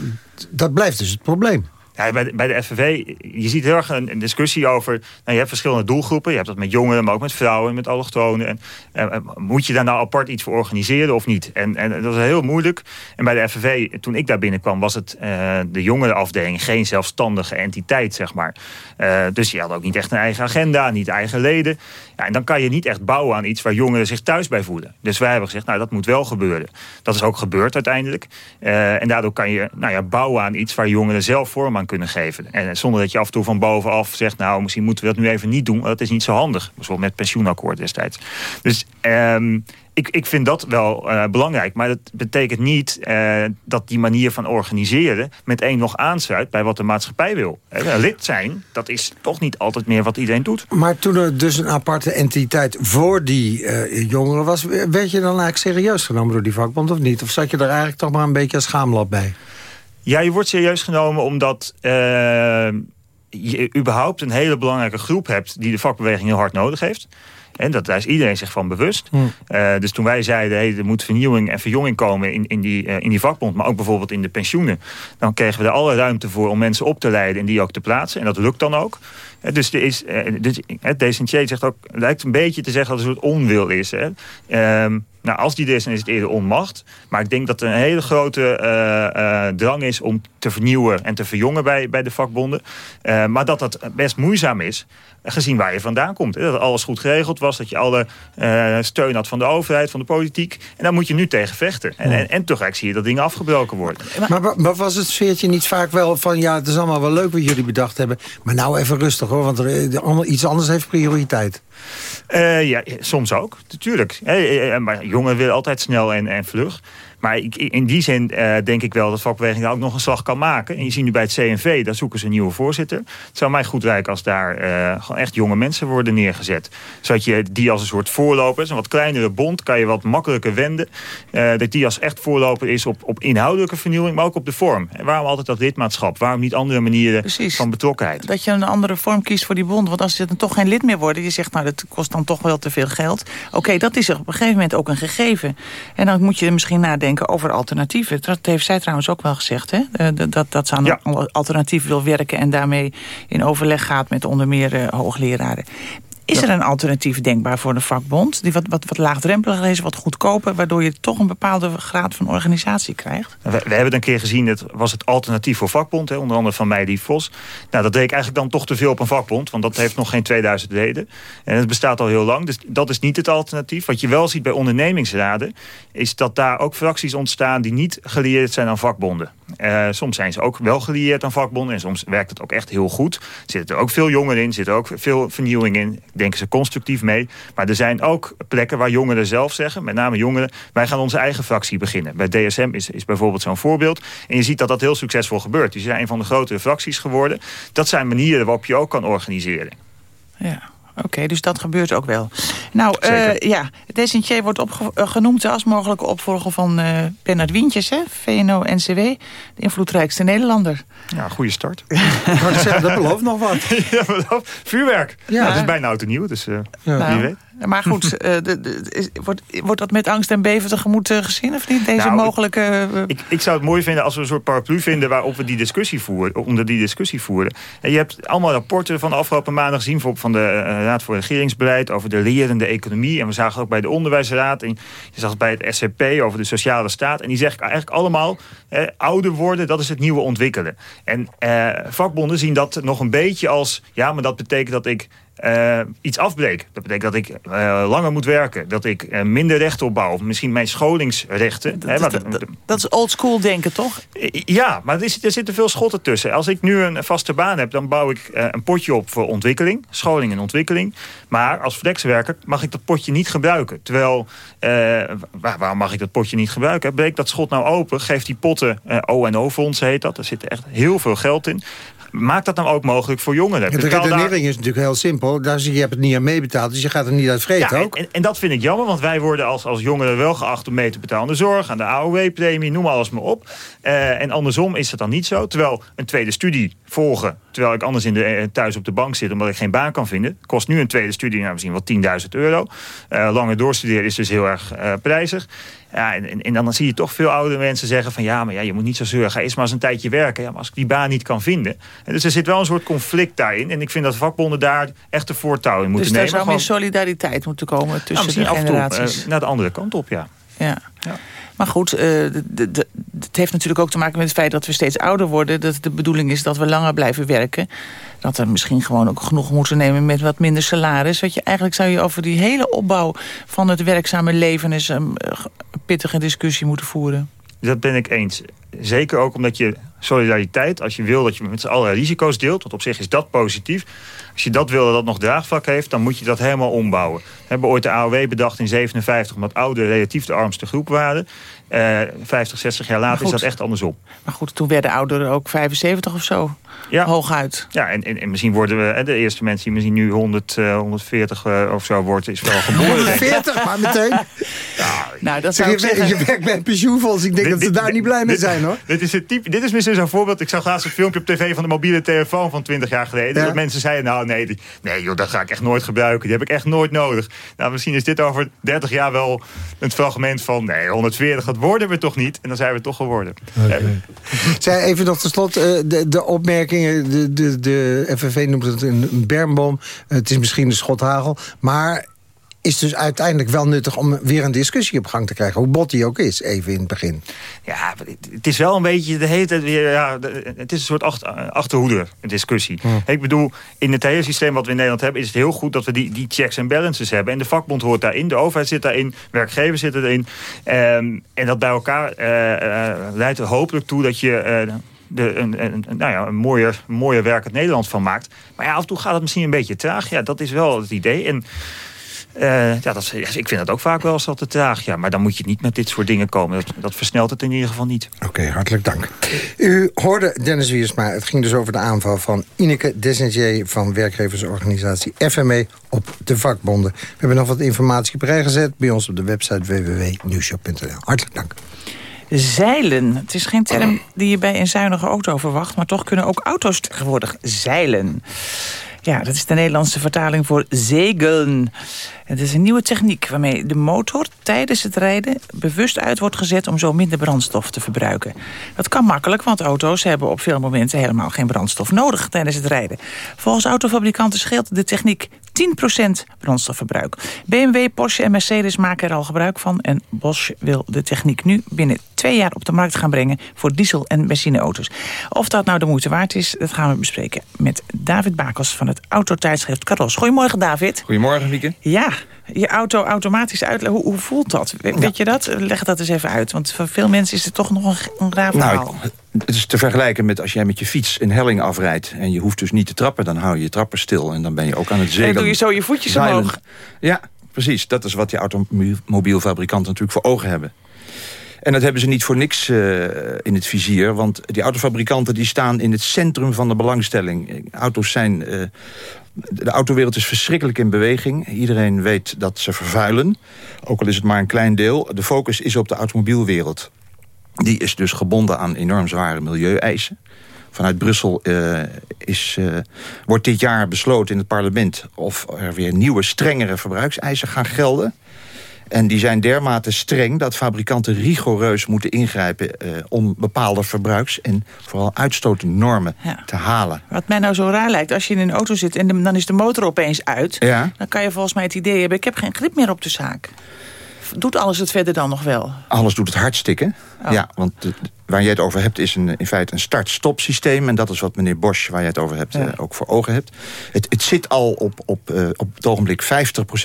dat blijft dus het probleem. Ja, bij, de, bij de FNV, je ziet heel erg een, discussie over... Nou, je hebt verschillende doelgroepen. Je hebt dat met jongeren, maar ook met vrouwen, met allochtonen. En, en, moet je daar nou apart iets voor organiseren of niet? En, en dat is heel moeilijk. En bij de FNV, toen ik daar binnenkwam... was het uh, de jongerenafdeling geen zelfstandige entiteit, zeg maar. Uh, dus je had ook niet echt een eigen agenda, niet eigen leden. Ja, en dan kan je niet echt bouwen aan iets waar jongeren zich thuis bij voelen. Dus wij hebben gezegd, nou, dat moet wel gebeuren. Dat is ook gebeurd uiteindelijk. Uh, en daardoor kan je nou ja, bouwen aan iets waar jongeren zelf vorm aan kunnen geven. En zonder dat je af en toe van bovenaf zegt... nou, misschien moeten we dat nu even niet doen, dat is niet zo handig. Bijvoorbeeld met pensioenakkoord destijds. Dus um, ik, ik vind dat wel uh, belangrijk. Maar dat betekent niet uh, dat die manier van organiseren... meteen nog aansluit bij wat de maatschappij wil. Uh, lid zijn, dat is toch niet altijd meer wat iedereen doet. Maar toen er dus een aparte entiteit voor die jongeren was... werd je dan eigenlijk serieus genomen door die vakbond of niet? Of zat je er eigenlijk toch maar een beetje als schaamlab bij? Ja, je wordt serieus genomen omdat je überhaupt een hele belangrijke groep hebt... die de vakbeweging heel hard nodig heeft. En dat, daar is iedereen zich van bewust. Hmm. Uh, dus toen wij zeiden, hey, er moet vernieuwing en verjonging komen in, in, die, uh, in die vakbond, maar ook bijvoorbeeld in de pensioenen, dan kregen we er alle ruimte voor om mensen op te leiden en die ook te plaatsen. En dat lukt dan ook. Uh, dus, er is, dus zegt ook, lijkt een beetje te zeggen dat het een soort onwil is. Hè. Ehm, nou, als die er is, dan is het eerder onmacht. Maar ik denk dat er een hele grote uh, uh, drang is om te vernieuwen en te verjongen bij, bij de vakbonden. Uh, maar dat dat best moeizaam is, gezien waar je vandaan komt. Dat alles goed geregeld was, dat je alle steun had van de overheid, van de politiek. En daar moet je nu tegen vechten. En, en, en tegelijk zie je dat dingen afgebroken worden. Maar, maar, maar, was het sfeertje niet vaak wel van... ja, het is allemaal wel leuk wat jullie bedacht hebben... maar nou even rustig hoor, want er, iets anders heeft prioriteit. Ja, soms ook, natuurlijk. maar jongeren willen altijd snel en, en vlug. Maar ik, in die zin uh, denk ik wel dat vakbeweging daar ook nog een slag kan maken. En je ziet nu bij het CNV, daar zoeken ze een nieuwe voorzitter. Het zou mij goed lijken als daar uh, gewoon echt jonge mensen worden neergezet. Zodat je die als een soort voorloper, is een wat kleinere bond, kan je wat makkelijker wenden. Uh, dat die als echt voorloper is op, op inhoudelijke vernieuwing, maar ook op de vorm. En waarom altijd dat lidmaatschap? Waarom niet andere manieren Precies. van betrokkenheid? Dat je een andere vorm kiest voor die bond. Want als je dan toch geen lid meer wordt, je zegt nou dat kost dan toch wel te veel geld. Oké, okay, dat is op een gegeven moment ook een gegeven. En dan moet je misschien nadenken over alternatieven. Dat heeft zij trouwens ook wel gezegd, hè? Dat, dat, dat ze aan ja. alternatief wil werken en daarmee in overleg gaat met onder meer uh, hoogleraren. Is er een alternatief denkbaar voor een vakbond? Die wat, wat, wat laagdrempeliger is, wat goedkoper... waardoor je toch een bepaalde graad van organisatie krijgt? We, we hebben het een keer gezien, het was het alternatief voor vakbond. Hè, onder andere van mij, die Vos. Nou, dat deed ik eigenlijk dan toch te veel op een vakbond. Want dat heeft nog geen 2000 leden. En het bestaat al heel lang. Dus dat is niet het alternatief. Wat je wel ziet bij ondernemingsraden... is dat daar ook fracties ontstaan die niet gelieerd zijn aan vakbonden. Uh, soms zijn ze ook wel gelieerd aan vakbonden. En soms werkt het ook echt heel goed. Zitten er ook veel jongeren in. Zit ook veel vernieuwing in denken ze constructief mee. Maar er zijn ook plekken waar jongeren zelf zeggen, met name jongeren... wij gaan onze eigen fractie beginnen. Bij DSM is, is bijvoorbeeld zo'n voorbeeld. En je ziet dat dat heel succesvol gebeurt. Die zijn een van de grotere fracties geworden. Dat zijn manieren waarop je ook kan organiseren. Ja. Oké, okay, dus dat gebeurt ook wel. Nou, uh, ja, Desentier wordt genoemd als mogelijke opvolger van uh, Bernard Wientjes, hè? VNO-NCW, de invloedrijkste Nederlander. Ja, goede start. dat belooft nog wat. ja, belooft. Vuurwerk. Ja. ja, dat is bijna oud en nieuw, dus uh, ja. wie nou, weet. Maar goed, uh, de, wordt, wordt dat met angst en beven tegemoet uh, gezien of niet? Deze nou, mogelijke... Uh... Ik, ik zou het mooi vinden als we een soort paraplu vinden... waarop we die discussie voeren, onder die discussie voeren. En je hebt allemaal rapporten van de afgelopen maanden gezien... van de Raad voor Regeringsbeleid over de lerende economie. En we zagen ook bij de Onderwijsraad. En je zag het bij het SCP over de sociale staat. En die zeggen eigenlijk allemaal... ouder worden, dat is het nieuwe ontwikkelen. En vakbonden zien dat nog een beetje als... ja, maar dat betekent dat ik uh, iets afbreek. Dat betekent dat ik uh, langer moet werken. Dat ik uh, minder rechten opbouw. Misschien mijn scholingsrechten. Dat, hè, dat, dat, dat is old school denken, toch? Ja, maar er, er zitten veel schotten tussen. Als ik nu een vaste baan heb, dan bouw ik een potje op voor ontwikkeling. Scholing en ontwikkeling. Maar als flexwerker mag ik dat potje niet gebruiken. Terwijl, waar, waarom mag ik dat potje niet gebruiken? Breek dat schot nou open, geef die potten, O&O-fondsen heet dat. Er zit echt heel veel geld in. Maak dat nou ook mogelijk voor jongeren. Ja, de redenering is natuurlijk heel simpel. Daar zie je hebt het niet aan meebetaald, dus je gaat er niet uit vreten ja, ook. En, en, dat vind ik jammer, want wij worden als, als jongeren wel geacht om mee te betalen aan de zorg, aan de AOW-premie, noem alles maar op. Uh, en andersom is dat dan niet zo. Terwijl een tweede studie volgen, terwijl ik anders in de, thuis op de bank zit omdat ik geen baan kan vinden, kost nu een tweede studie nou, misschien wel 10.000 euro. Uh, langer doorstuderen is dus heel erg uh, prijzig. Ja, en, en, dan zie je toch veel oudere mensen zeggen van... ja, maar ja, je moet niet zo zeuren, ga eerst maar eens een tijdje werken. Ja, maar als ik die baan niet kan vinden. En dus er zit wel een soort conflict daarin. En ik vind dat vakbonden daar echt de voortouw in moeten nemen. Dus daar zou meer solidariteit moeten komen tussen nou, de generaties? Toe, naar de andere kant op, ja. Ja. ja. Maar goed, uh, het heeft natuurlijk ook te maken met het feit dat we steeds ouder worden. Dat de bedoeling is dat we langer blijven werken. Dat we misschien gewoon ook genoeg moeten nemen met wat minder salaris. Wat je, eigenlijk zou je over die hele opbouw van het werkzame leven... eens een pittige discussie moeten voeren. Dat ben ik eens. Zeker ook omdat je solidariteit, als je wil dat je met z'n allen risico's deelt... want op zich is dat positief. Als je dat wil dat dat nog draagvlak heeft, dan moet je dat helemaal ombouwen. We hebben ooit de AOW bedacht in 57, omdat ouderen relatief de armste groep waren. Uh, 50, 60 jaar later is dat echt andersom. Maar goed, toen werden ouderen ook 75 of zo. Ja. Hooguit. Ja, en, en, en, misschien worden we de eerste mensen die misschien nu 100, uh, 140 uh, of zo wordt, is wel geboren. 140, maar meteen. Ja, nou, dat zou je, zeggen. je werkt bij een pensioenfonds. Ik denk dit, dat ze dit, daar dit, niet blij mee zijn, hoor. Dit is, het type, dit is misschien zo'n voorbeeld. Ik zag laatst een filmpje op tv van de mobiele telefoon van 20 jaar geleden. Ja. Dat mensen zeiden, nou nee, die, nee joh, dat ga ik echt nooit gebruiken. Die heb ik echt nooit nodig. Nou, misschien is dit over 30 jaar wel een fragment van... nee, 140, dat worden we toch niet? En dan zijn we toch geworden. Okay. Zij even nog tot slot uh, de, de De, de, de FNV noemt het een, bermboom. Het is misschien een schothagel. Maar is dus uiteindelijk wel nuttig om weer een discussie op gang te krijgen. Hoe bot die ook is, even in het begin. Ja, het is wel een beetje de hele tijd weer... Ja, het is een soort achter, achterhoede, een discussie. Hm. Ik bedoel, in het hele systeem wat we in Nederland hebben... is het heel goed dat we die, die checks en balances hebben. En de vakbond hoort daarin, de overheid zit daarin... werkgevers zitten erin. Um, en dat bij elkaar uh, uh, leidt er hopelijk toe dat je... Uh, de, een, een, nou ja, een mooier, mooier werkend Nederland van maakt. Maar ja, af en toe gaat het misschien een beetje traag. Ja, dat is wel het idee. En Uh, ja, dat, ik vind dat ook vaak wel eens wat te traag. Ja, maar dan moet je niet met dit soort dingen komen. Dat, dat versnelt het in ieder geval niet. Oké, hartelijk dank. U hoorde Dennis Wiersma. Het ging dus over de aanval van Ineke Desentier... van werkgeversorganisatie FME op de vakbonden. We hebben nog wat informatie bijgezet bij ons op de website www.nieuwshop.nl. Hartelijk dank. Zeilen. Het is geen term die je bij een zuinige auto verwacht... maar toch kunnen ook auto's tegenwoordig zeilen. Ja, dat is de Nederlandse vertaling voor zegelen. Het is een nieuwe techniek waarmee de motor tijdens het rijden bewust uit wordt gezet om zo minder brandstof te verbruiken. Dat kan makkelijk, want auto's hebben op veel momenten helemaal geen brandstof nodig tijdens het rijden. Volgens autofabrikanten scheelt de techniek 10% brandstofverbruik. BMW, Porsche en Mercedes maken er al gebruik van en Bosch wil de techniek nu binnen twee jaar op de markt gaan brengen voor diesel- en benzineauto's. Of dat nou de moeite waard is, dat gaan we bespreken met David Bakels van het autotijdschrift Caros. Goedemorgen David. Goedemorgen Wieke. Ja, je auto automatisch uitleggen. Hoe, hoe, voelt dat? Weet je dat? Leg dat eens even uit. Want voor veel mensen is het toch nog een, raar nou, verhaal. Nou, het is te vergelijken met als jij met je fiets een helling afrijdt... en je hoeft dus niet te trappen, dan hou je je trapper stil... en dan ben je ook aan het zegelen. En dan doe je zo je voetjes omhoog. Ja, precies. Dat is wat die automobielfabrikanten natuurlijk voor ogen hebben. En dat hebben ze niet voor niks uh, in het vizier. Want die autofabrikanten die staan in het centrum van de belangstelling. Auto's zijn... Uh, de autowereld is verschrikkelijk in beweging. Iedereen weet dat ze vervuilen. Ook al is het maar een klein deel. De focus is op de automobielwereld. Die is dus gebonden aan enorm zware milieueisen. Vanuit Brussel uh, is, uh, wordt dit jaar besloten in het parlement... of er weer nieuwe, strengere verbruikseisen gaan gelden. En die zijn dermate streng dat fabrikanten rigoureus moeten ingrijpen... Uh, om bepaalde verbruiks- en vooral uitstootnormen ja. te halen. Wat mij nou zo raar lijkt, als je in een auto zit... en dan is de motor opeens uit... Ja. dan kan je volgens mij het idee hebben... ik heb geen grip meer op de zaak. Doet alles het verder dan nog wel? Alles doet het hartstikke. Oh. Ja, want de, waar jij het over hebt is een, in feite een start-stop systeem. En dat is wat meneer Bosch, waar jij het over hebt, ja. uh, ook voor ogen hebt. Het, het zit al op, op, uh, op het ogenblik 50%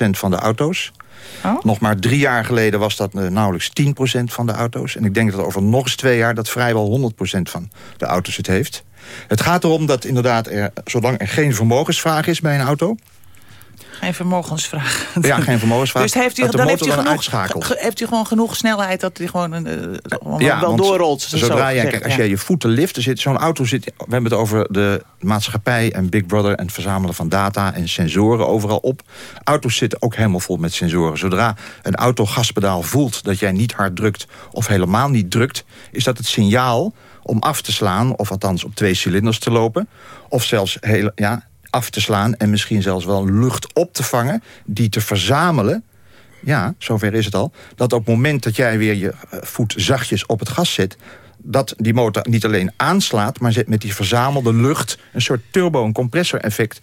van de auto's. Oh? Nog maar drie jaar geleden was dat uh, nauwelijks 10% van de auto's. En ik denk dat over nog eens twee jaar... dat vrijwel 100% van de auto's het heeft. Het gaat erom dat inderdaad, er, zolang er geen vermogensvraag is bij een auto... Geen vermogensvraag. Ja, geen vermogensvraag. Dus heeft u, dan, heeft u genoeg, ge, heeft u gewoon genoeg snelheid dat hij gewoon, uh, ja, wel doorrolt? Zodra jij, kijk, als jij je voeten lift, zit zo'n auto zit... We hebben het over de maatschappij en Big Brother... en het verzamelen van data en sensoren overal op. Auto's zitten ook helemaal vol met sensoren. Zodra een auto gaspedaal voelt dat jij niet hard drukt... of helemaal niet drukt, is dat het signaal om af te slaan... of althans op twee cilinders te lopen... of zelfs heel, ja, af te slaan... en misschien zelfs wel lucht op te vangen, die te verzamelen... ja, zover is het al... dat op het moment dat jij weer je voet zachtjes op het gas zet... dat die motor niet alleen aanslaat... maar met die verzamelde lucht een soort turbo- en compressor-effect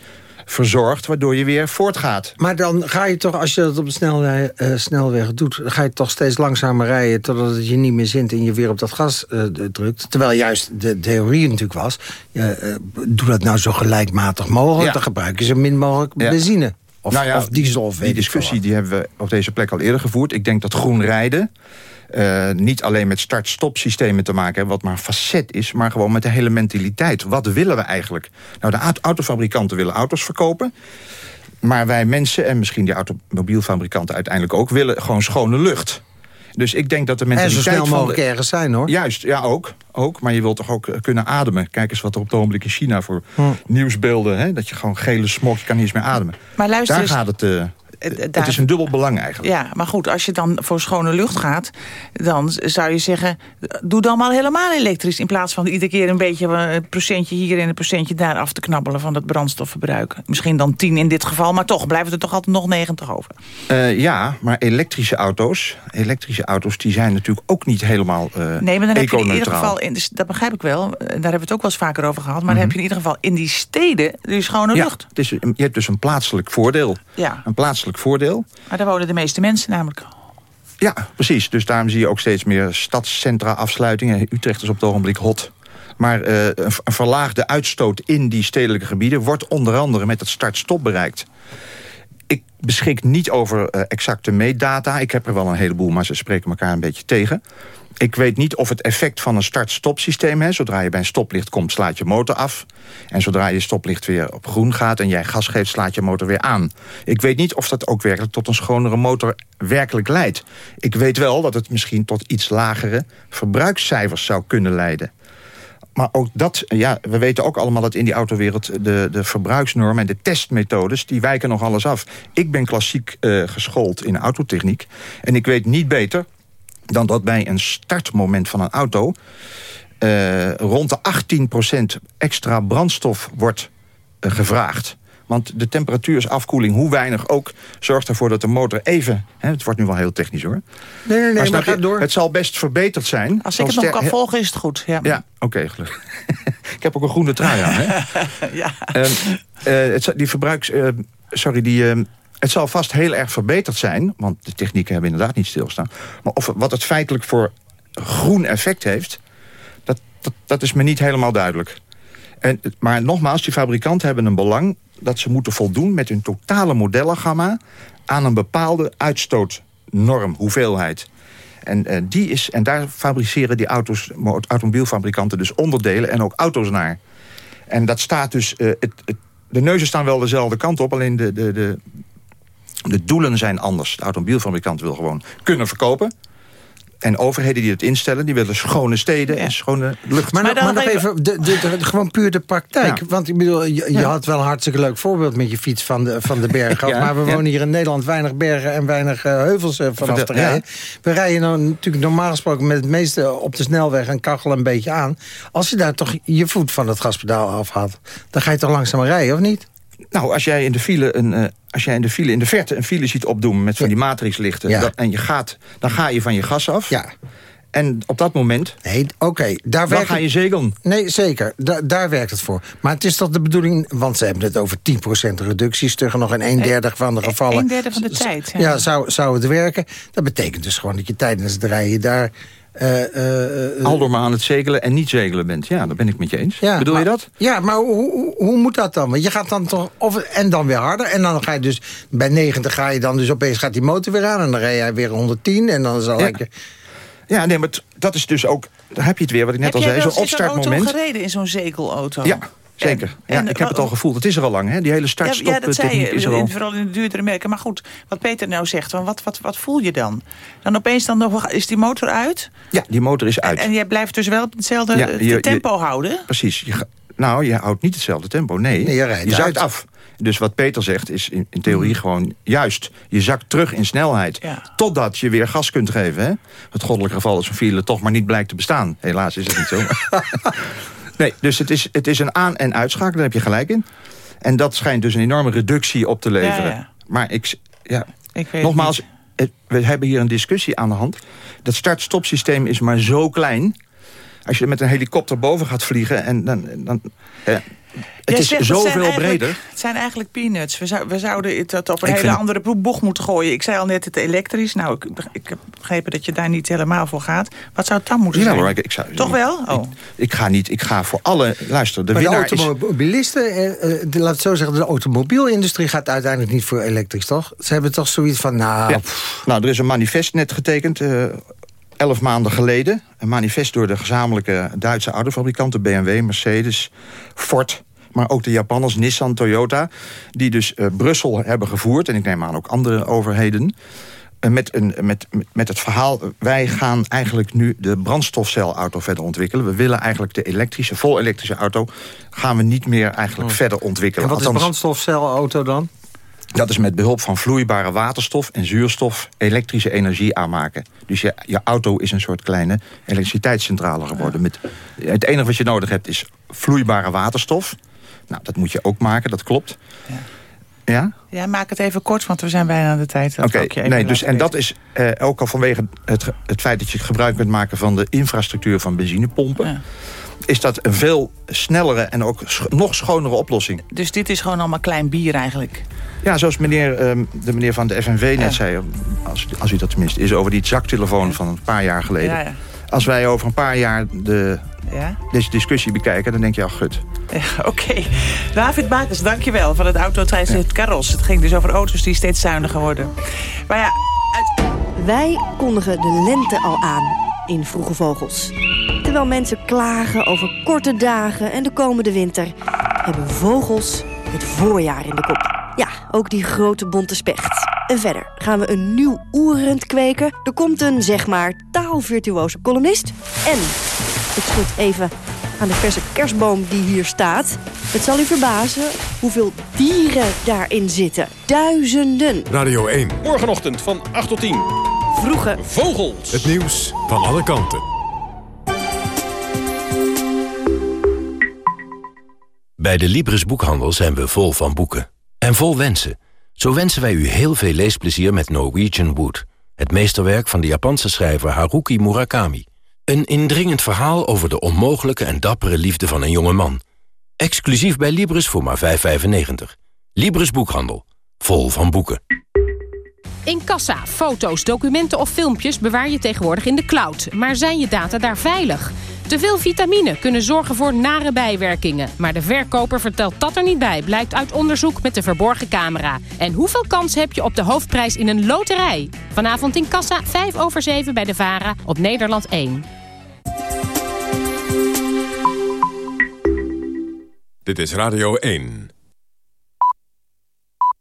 verzorgt, waardoor je weer voortgaat. Maar dan ga je toch, als je dat op de snelweg, uh, snelweg doet... dan ga je toch steeds langzamer rijden... totdat het je niet meer zint en je weer op dat gas uh, drukt. Terwijl juist de theorie natuurlijk was... Uh, doe dat nou zo gelijkmatig mogelijk. Ja. Dan gebruik je zo min mogelijk ja. benzine. Of, nou ja, of diesel. Of die discussie die hebben we op deze plek al eerder gevoerd. Ik denk dat groen rijden... Uh, niet alleen met start-stop systemen te maken hebben... wat maar een facet is, maar gewoon met de hele mentaliteit. Wat willen we eigenlijk? Nou, de autofabrikanten willen auto's verkopen. Maar wij mensen, en misschien die automobielfabrikanten uiteindelijk ook... willen gewoon schone lucht. Dus ik denk dat de mentaliteit En zo snel mogelijk ergens zijn, hoor. Juist, ja, ook. ook. Maar je wilt toch ook kunnen ademen. Kijk eens wat er op het ogenblik in China voor hm. nieuwsbeelden... Hè? dat je gewoon gele smog, je kan niet eens meer ademen. Maar luister Daar eens... gaat het... Uh, het is een dubbel belang eigenlijk. Ja, maar goed, als je dan voor schone lucht gaat... dan zou je zeggen, doe dan maar helemaal elektrisch... in plaats van iedere keer een beetje een procentje hier... en een procentje daar af te knabbelen van het brandstofverbruik. Misschien dan 10 in dit geval, maar toch blijven er toch altijd nog 90 over. Uh, ja, maar elektrische auto's... elektrische auto's die zijn natuurlijk ook niet helemaal uh, Nee, maar dan heb je in ieder geval... In dat begrijp ik wel, daar hebben we het ook wel eens vaker over gehad... maar mm -hmm. dan heb je in ieder geval in die steden die schone ja, lucht. Het is, je hebt dus een plaatselijk voordeel. Ja. Een plaatselijk voordeel. Maar daar wonen de meeste mensen namelijk. Ja, precies. Dus daarom zie je ook steeds meer stadscentra afsluitingen. Utrecht is op het ogenblik hot. Maar uh, een, een verlaagde uitstoot in die stedelijke gebieden... wordt onder andere met het start-stop bereikt. ik beschik niet over uh, exacte meetdata. Ik heb er wel een heleboel, maar ze spreken elkaar een beetje tegen. Ik weet niet of het effect van een start-stop systeem... Hè, zodra je bij een stoplicht komt, slaat je motor af. En zodra je stoplicht weer op groen gaat en jij gas geeft... slaat je motor weer aan. Ik weet niet of dat ook werkelijk tot een schonere motor werkelijk leidt. Ik weet wel dat het misschien tot iets lagere verbruikscijfers zou kunnen leiden. Maar ook dat, ja, we weten ook allemaal dat in die autowereld... de, de verbruiksnormen en de testmethodes, die wijken nog alles af. Ik ben klassiek uh, geschoold in autotechniek. En ik weet niet beter dan dat bij een startmoment van een auto... Uh, rond de 18% extra brandstof wordt uh, gevraagd. Want de temperatuursafkoeling, hoe weinig ook... zorgt ervoor dat de motor even... Hè, het wordt nu wel heel technisch hoor. Nee, nee, nee, maar, maar door. Het zal best verbeterd zijn. Als ik het nog kan volgen, is het goed. Ja, ja oké, okay, gelukkig. ik heb ook een groene trui aan. Hè? ja. Um, uh, het, die verbruiks... Uh, sorry, die... Uh, het zal vast heel erg verbeterd zijn, want de technieken hebben inderdaad niet stilstaan. Maar of, wat het feitelijk voor groen effect heeft, dat, dat, dat is me niet helemaal duidelijk. En, maar nogmaals, die fabrikanten hebben een belang dat ze moeten voldoen met hun totale modellengamma... aan een bepaalde uitstootnorm, hoeveelheid. En, uh, die is, en daar fabriceren die auto's, automobielfabrikanten dus onderdelen... en ook auto's naar. En dat staat dus... Het, het, de neuzen staan wel dezelfde kant op, alleen de, de, de, de doelen zijn anders. De automobielfabrikant wil gewoon kunnen verkopen en overheden die het instellen, die willen schone steden en schone lucht. Maar, maar, maar nog even, de, de, de, gewoon puur de praktijk. Want ik bedoel, je, je had wel een hartstikke leuk voorbeeld met je fiets van de, van de bergen. ja, maar we wonen hier in Nederland weinig bergen en weinig uh, heuvels uh, vanaf te rijden. We rijden nou natuurlijk normaal gesproken met het meeste op de snelweg en kachel een beetje aan. Als je daar toch je voet van het gaspedaal af had, dan ga je toch langzamer rijden, of niet? Nou, als jij in de file een, uh, als jij in de file in de verte een file ziet opdoen met van die matrixlichten, ja. en je gaat, dan ga je van je gas af. Ja. En op dat moment, nee, oké, daar dan ga je zegelen. Nee, zeker. Da daar werkt het voor. Maar het is toch de bedoeling, want ze hebben het over 10% reducties... tegen nog in een derde van de gevallen... Een derde van de tijd. Ja, ja zou, zou het werken. Dat betekent dus gewoon dat je tijdens het rijden daar uh, uh, Al door maar aan het zegelen en niet zegelen bent. Ja, dat ben ik met je eens. Ja, Bedoel maar, je dat? Ja, maar hoe, hoe, hoe, moet dat dan? Want je gaat dan toch... Of, en dan weer harder. En dan ga je dus... Bij 90 ga je dan dus opeens gaat die motor weer aan. En dan rij jij weer 110. En dan zal ja. ik... Ja, nee, maar dat is dus ook... Daar heb je het weer, wat ik net heb al zei. Zo'n opstartmoment. Heb je auto gereden in zo'n zegelauto? Ja. Zeker. En, ja, en, ik heb het al gevoeld. Het is er al lang, hè? Die hele start-stop ja, ja, dat zei je, is er al. Vooral in de duurdere merken. Maar goed, wat Peter nou zegt, wat, wat, wat voel je dan? Dan opeens dan nog, is die motor uit? Ja, die motor is uit. En, en jij blijft dus wel hetzelfde ja, je, tempo je, houden? Precies. Je, nou, je houdt niet hetzelfde tempo. Nee, nee je, rijdt af. Dus wat Peter zegt is in, in theorie mm. gewoon juist. Je zakt terug in snelheid. Ja. Totdat je weer gas kunt geven. Hè? Het goddelijke geval is een file toch maar niet blijkt te bestaan. Helaas is het niet zo. Nee, dus het is, het is een aan- en uitschakelen, daar heb je gelijk in. En dat schijnt dus een enorme reductie op te leveren. Ja, ja. Maar ik, ja, ik nogmaals, het, we hebben hier een discussie aan de hand. Dat start-stop systeem is maar zo klein. Als je met een helikopter boven gaat vliegen... en dan, dan, eh, het is zoveel breder. Het zijn eigenlijk peanuts. We, zou, we zouden het op een ik hele vind... andere bocht moeten gooien. Ik zei al net het elektrisch. Nou, ik, ik, heb begrepen dat je daar niet helemaal voor gaat. Wat zou het dan moeten ja, zijn? Maar ik, ik zou, Toch wel? Oh. Ik, ik, ga niet. Ik ga voor alle... Luister, de maar winnaar de automobilisten, eh, eh, de, laat het zo zeggen... de automobielindustrie gaat uiteindelijk niet voor elektrisch, toch? Ze hebben toch zoiets van, nou... Ja. Nou, er is een manifest net getekend... Uh, elf maanden geleden. Een manifest door de gezamenlijke Duitse autofabrikanten... BMW, Mercedes, Ford maar ook de Japanners, Nissan, Toyota... die dus uh, Brussel hebben gevoerd, en ik neem aan ook andere overheden... Uh, met, een, met, met het verhaal, wij gaan eigenlijk nu de brandstofcelauto verder ontwikkelen. We willen eigenlijk de elektrische, vol elektrische auto... gaan we niet meer eigenlijk oh. verder ontwikkelen. En wat Althans, is brandstofcelauto dan? Dat is met behulp van vloeibare waterstof en zuurstof elektrische energie aanmaken. Dus je, je auto is een soort kleine elektriciteitscentrale geworden. Met, het enige wat je nodig hebt is vloeibare waterstof. Nou, dat moet je ook maken, dat klopt. Ja? Ja, ja maak het even kort, want we zijn bijna aan de tijd. Oké, okay, nee, dus, en dat is eh, ook al vanwege het, het feit dat je gebruik kunt maken... van de infrastructuur van benzinepompen... Ja. is dat een veel snellere en ook sch nog schonere oplossing. Dus dit is gewoon allemaal klein bier eigenlijk? Ja, zoals meneer, um, de meneer van de FNV net ja. zei... Als, als u dat tenminste is, over die zaktelefoon van een paar jaar geleden. Ja, ja. Als wij over een paar jaar de Ja? deze discussie bekijken, dan denk je, ach, gut. Ja, Oké. David Bakers, dankjewel van het autotijdschrift Caros. Het ging dus over auto's die steeds zuiniger worden. Maar ja, Wij kondigen de lente al aan in Vroege Vogels. Terwijl mensen klagen over korte dagen en de komende winter... hebben vogels het voorjaar in de kop. Ja, ook die grote bonte specht. En verder gaan we een nieuw oerend kweken. Er komt een, zeg maar, taalvirtuoze columnist. En, ik schud even aan de verse kerstboom die hier staat. Het zal u verbazen hoeveel dieren daarin zitten. Duizenden. Radio 1. Morgenochtend van 8 tot 10. Vroege Vogels. Het nieuws van alle kanten. Bij de Libris Boekhandel zijn we vol van boeken. En vol wensen. Zo wensen wij u heel veel leesplezier met Norwegian Wood. Het meesterwerk van de Japanse schrijver Haruki Murakami. Een indringend verhaal over de onmogelijke en dappere liefde van een jonge man. Exclusief bij Libris voor maar 5,95. Libris Boekhandel. Vol van boeken. In kassa, foto's, documenten of filmpjes bewaar je tegenwoordig in de cloud. Maar zijn je data daar veilig? Te veel vitamine kunnen zorgen voor nare bijwerkingen. Maar de verkoper vertelt dat er niet bij, blijkt uit onderzoek met de verborgen camera. En hoeveel kans heb je op de hoofdprijs in een loterij? Vanavond in kassa, 5 over 7 bij de VARA op Nederland 1. Dit is Radio 1.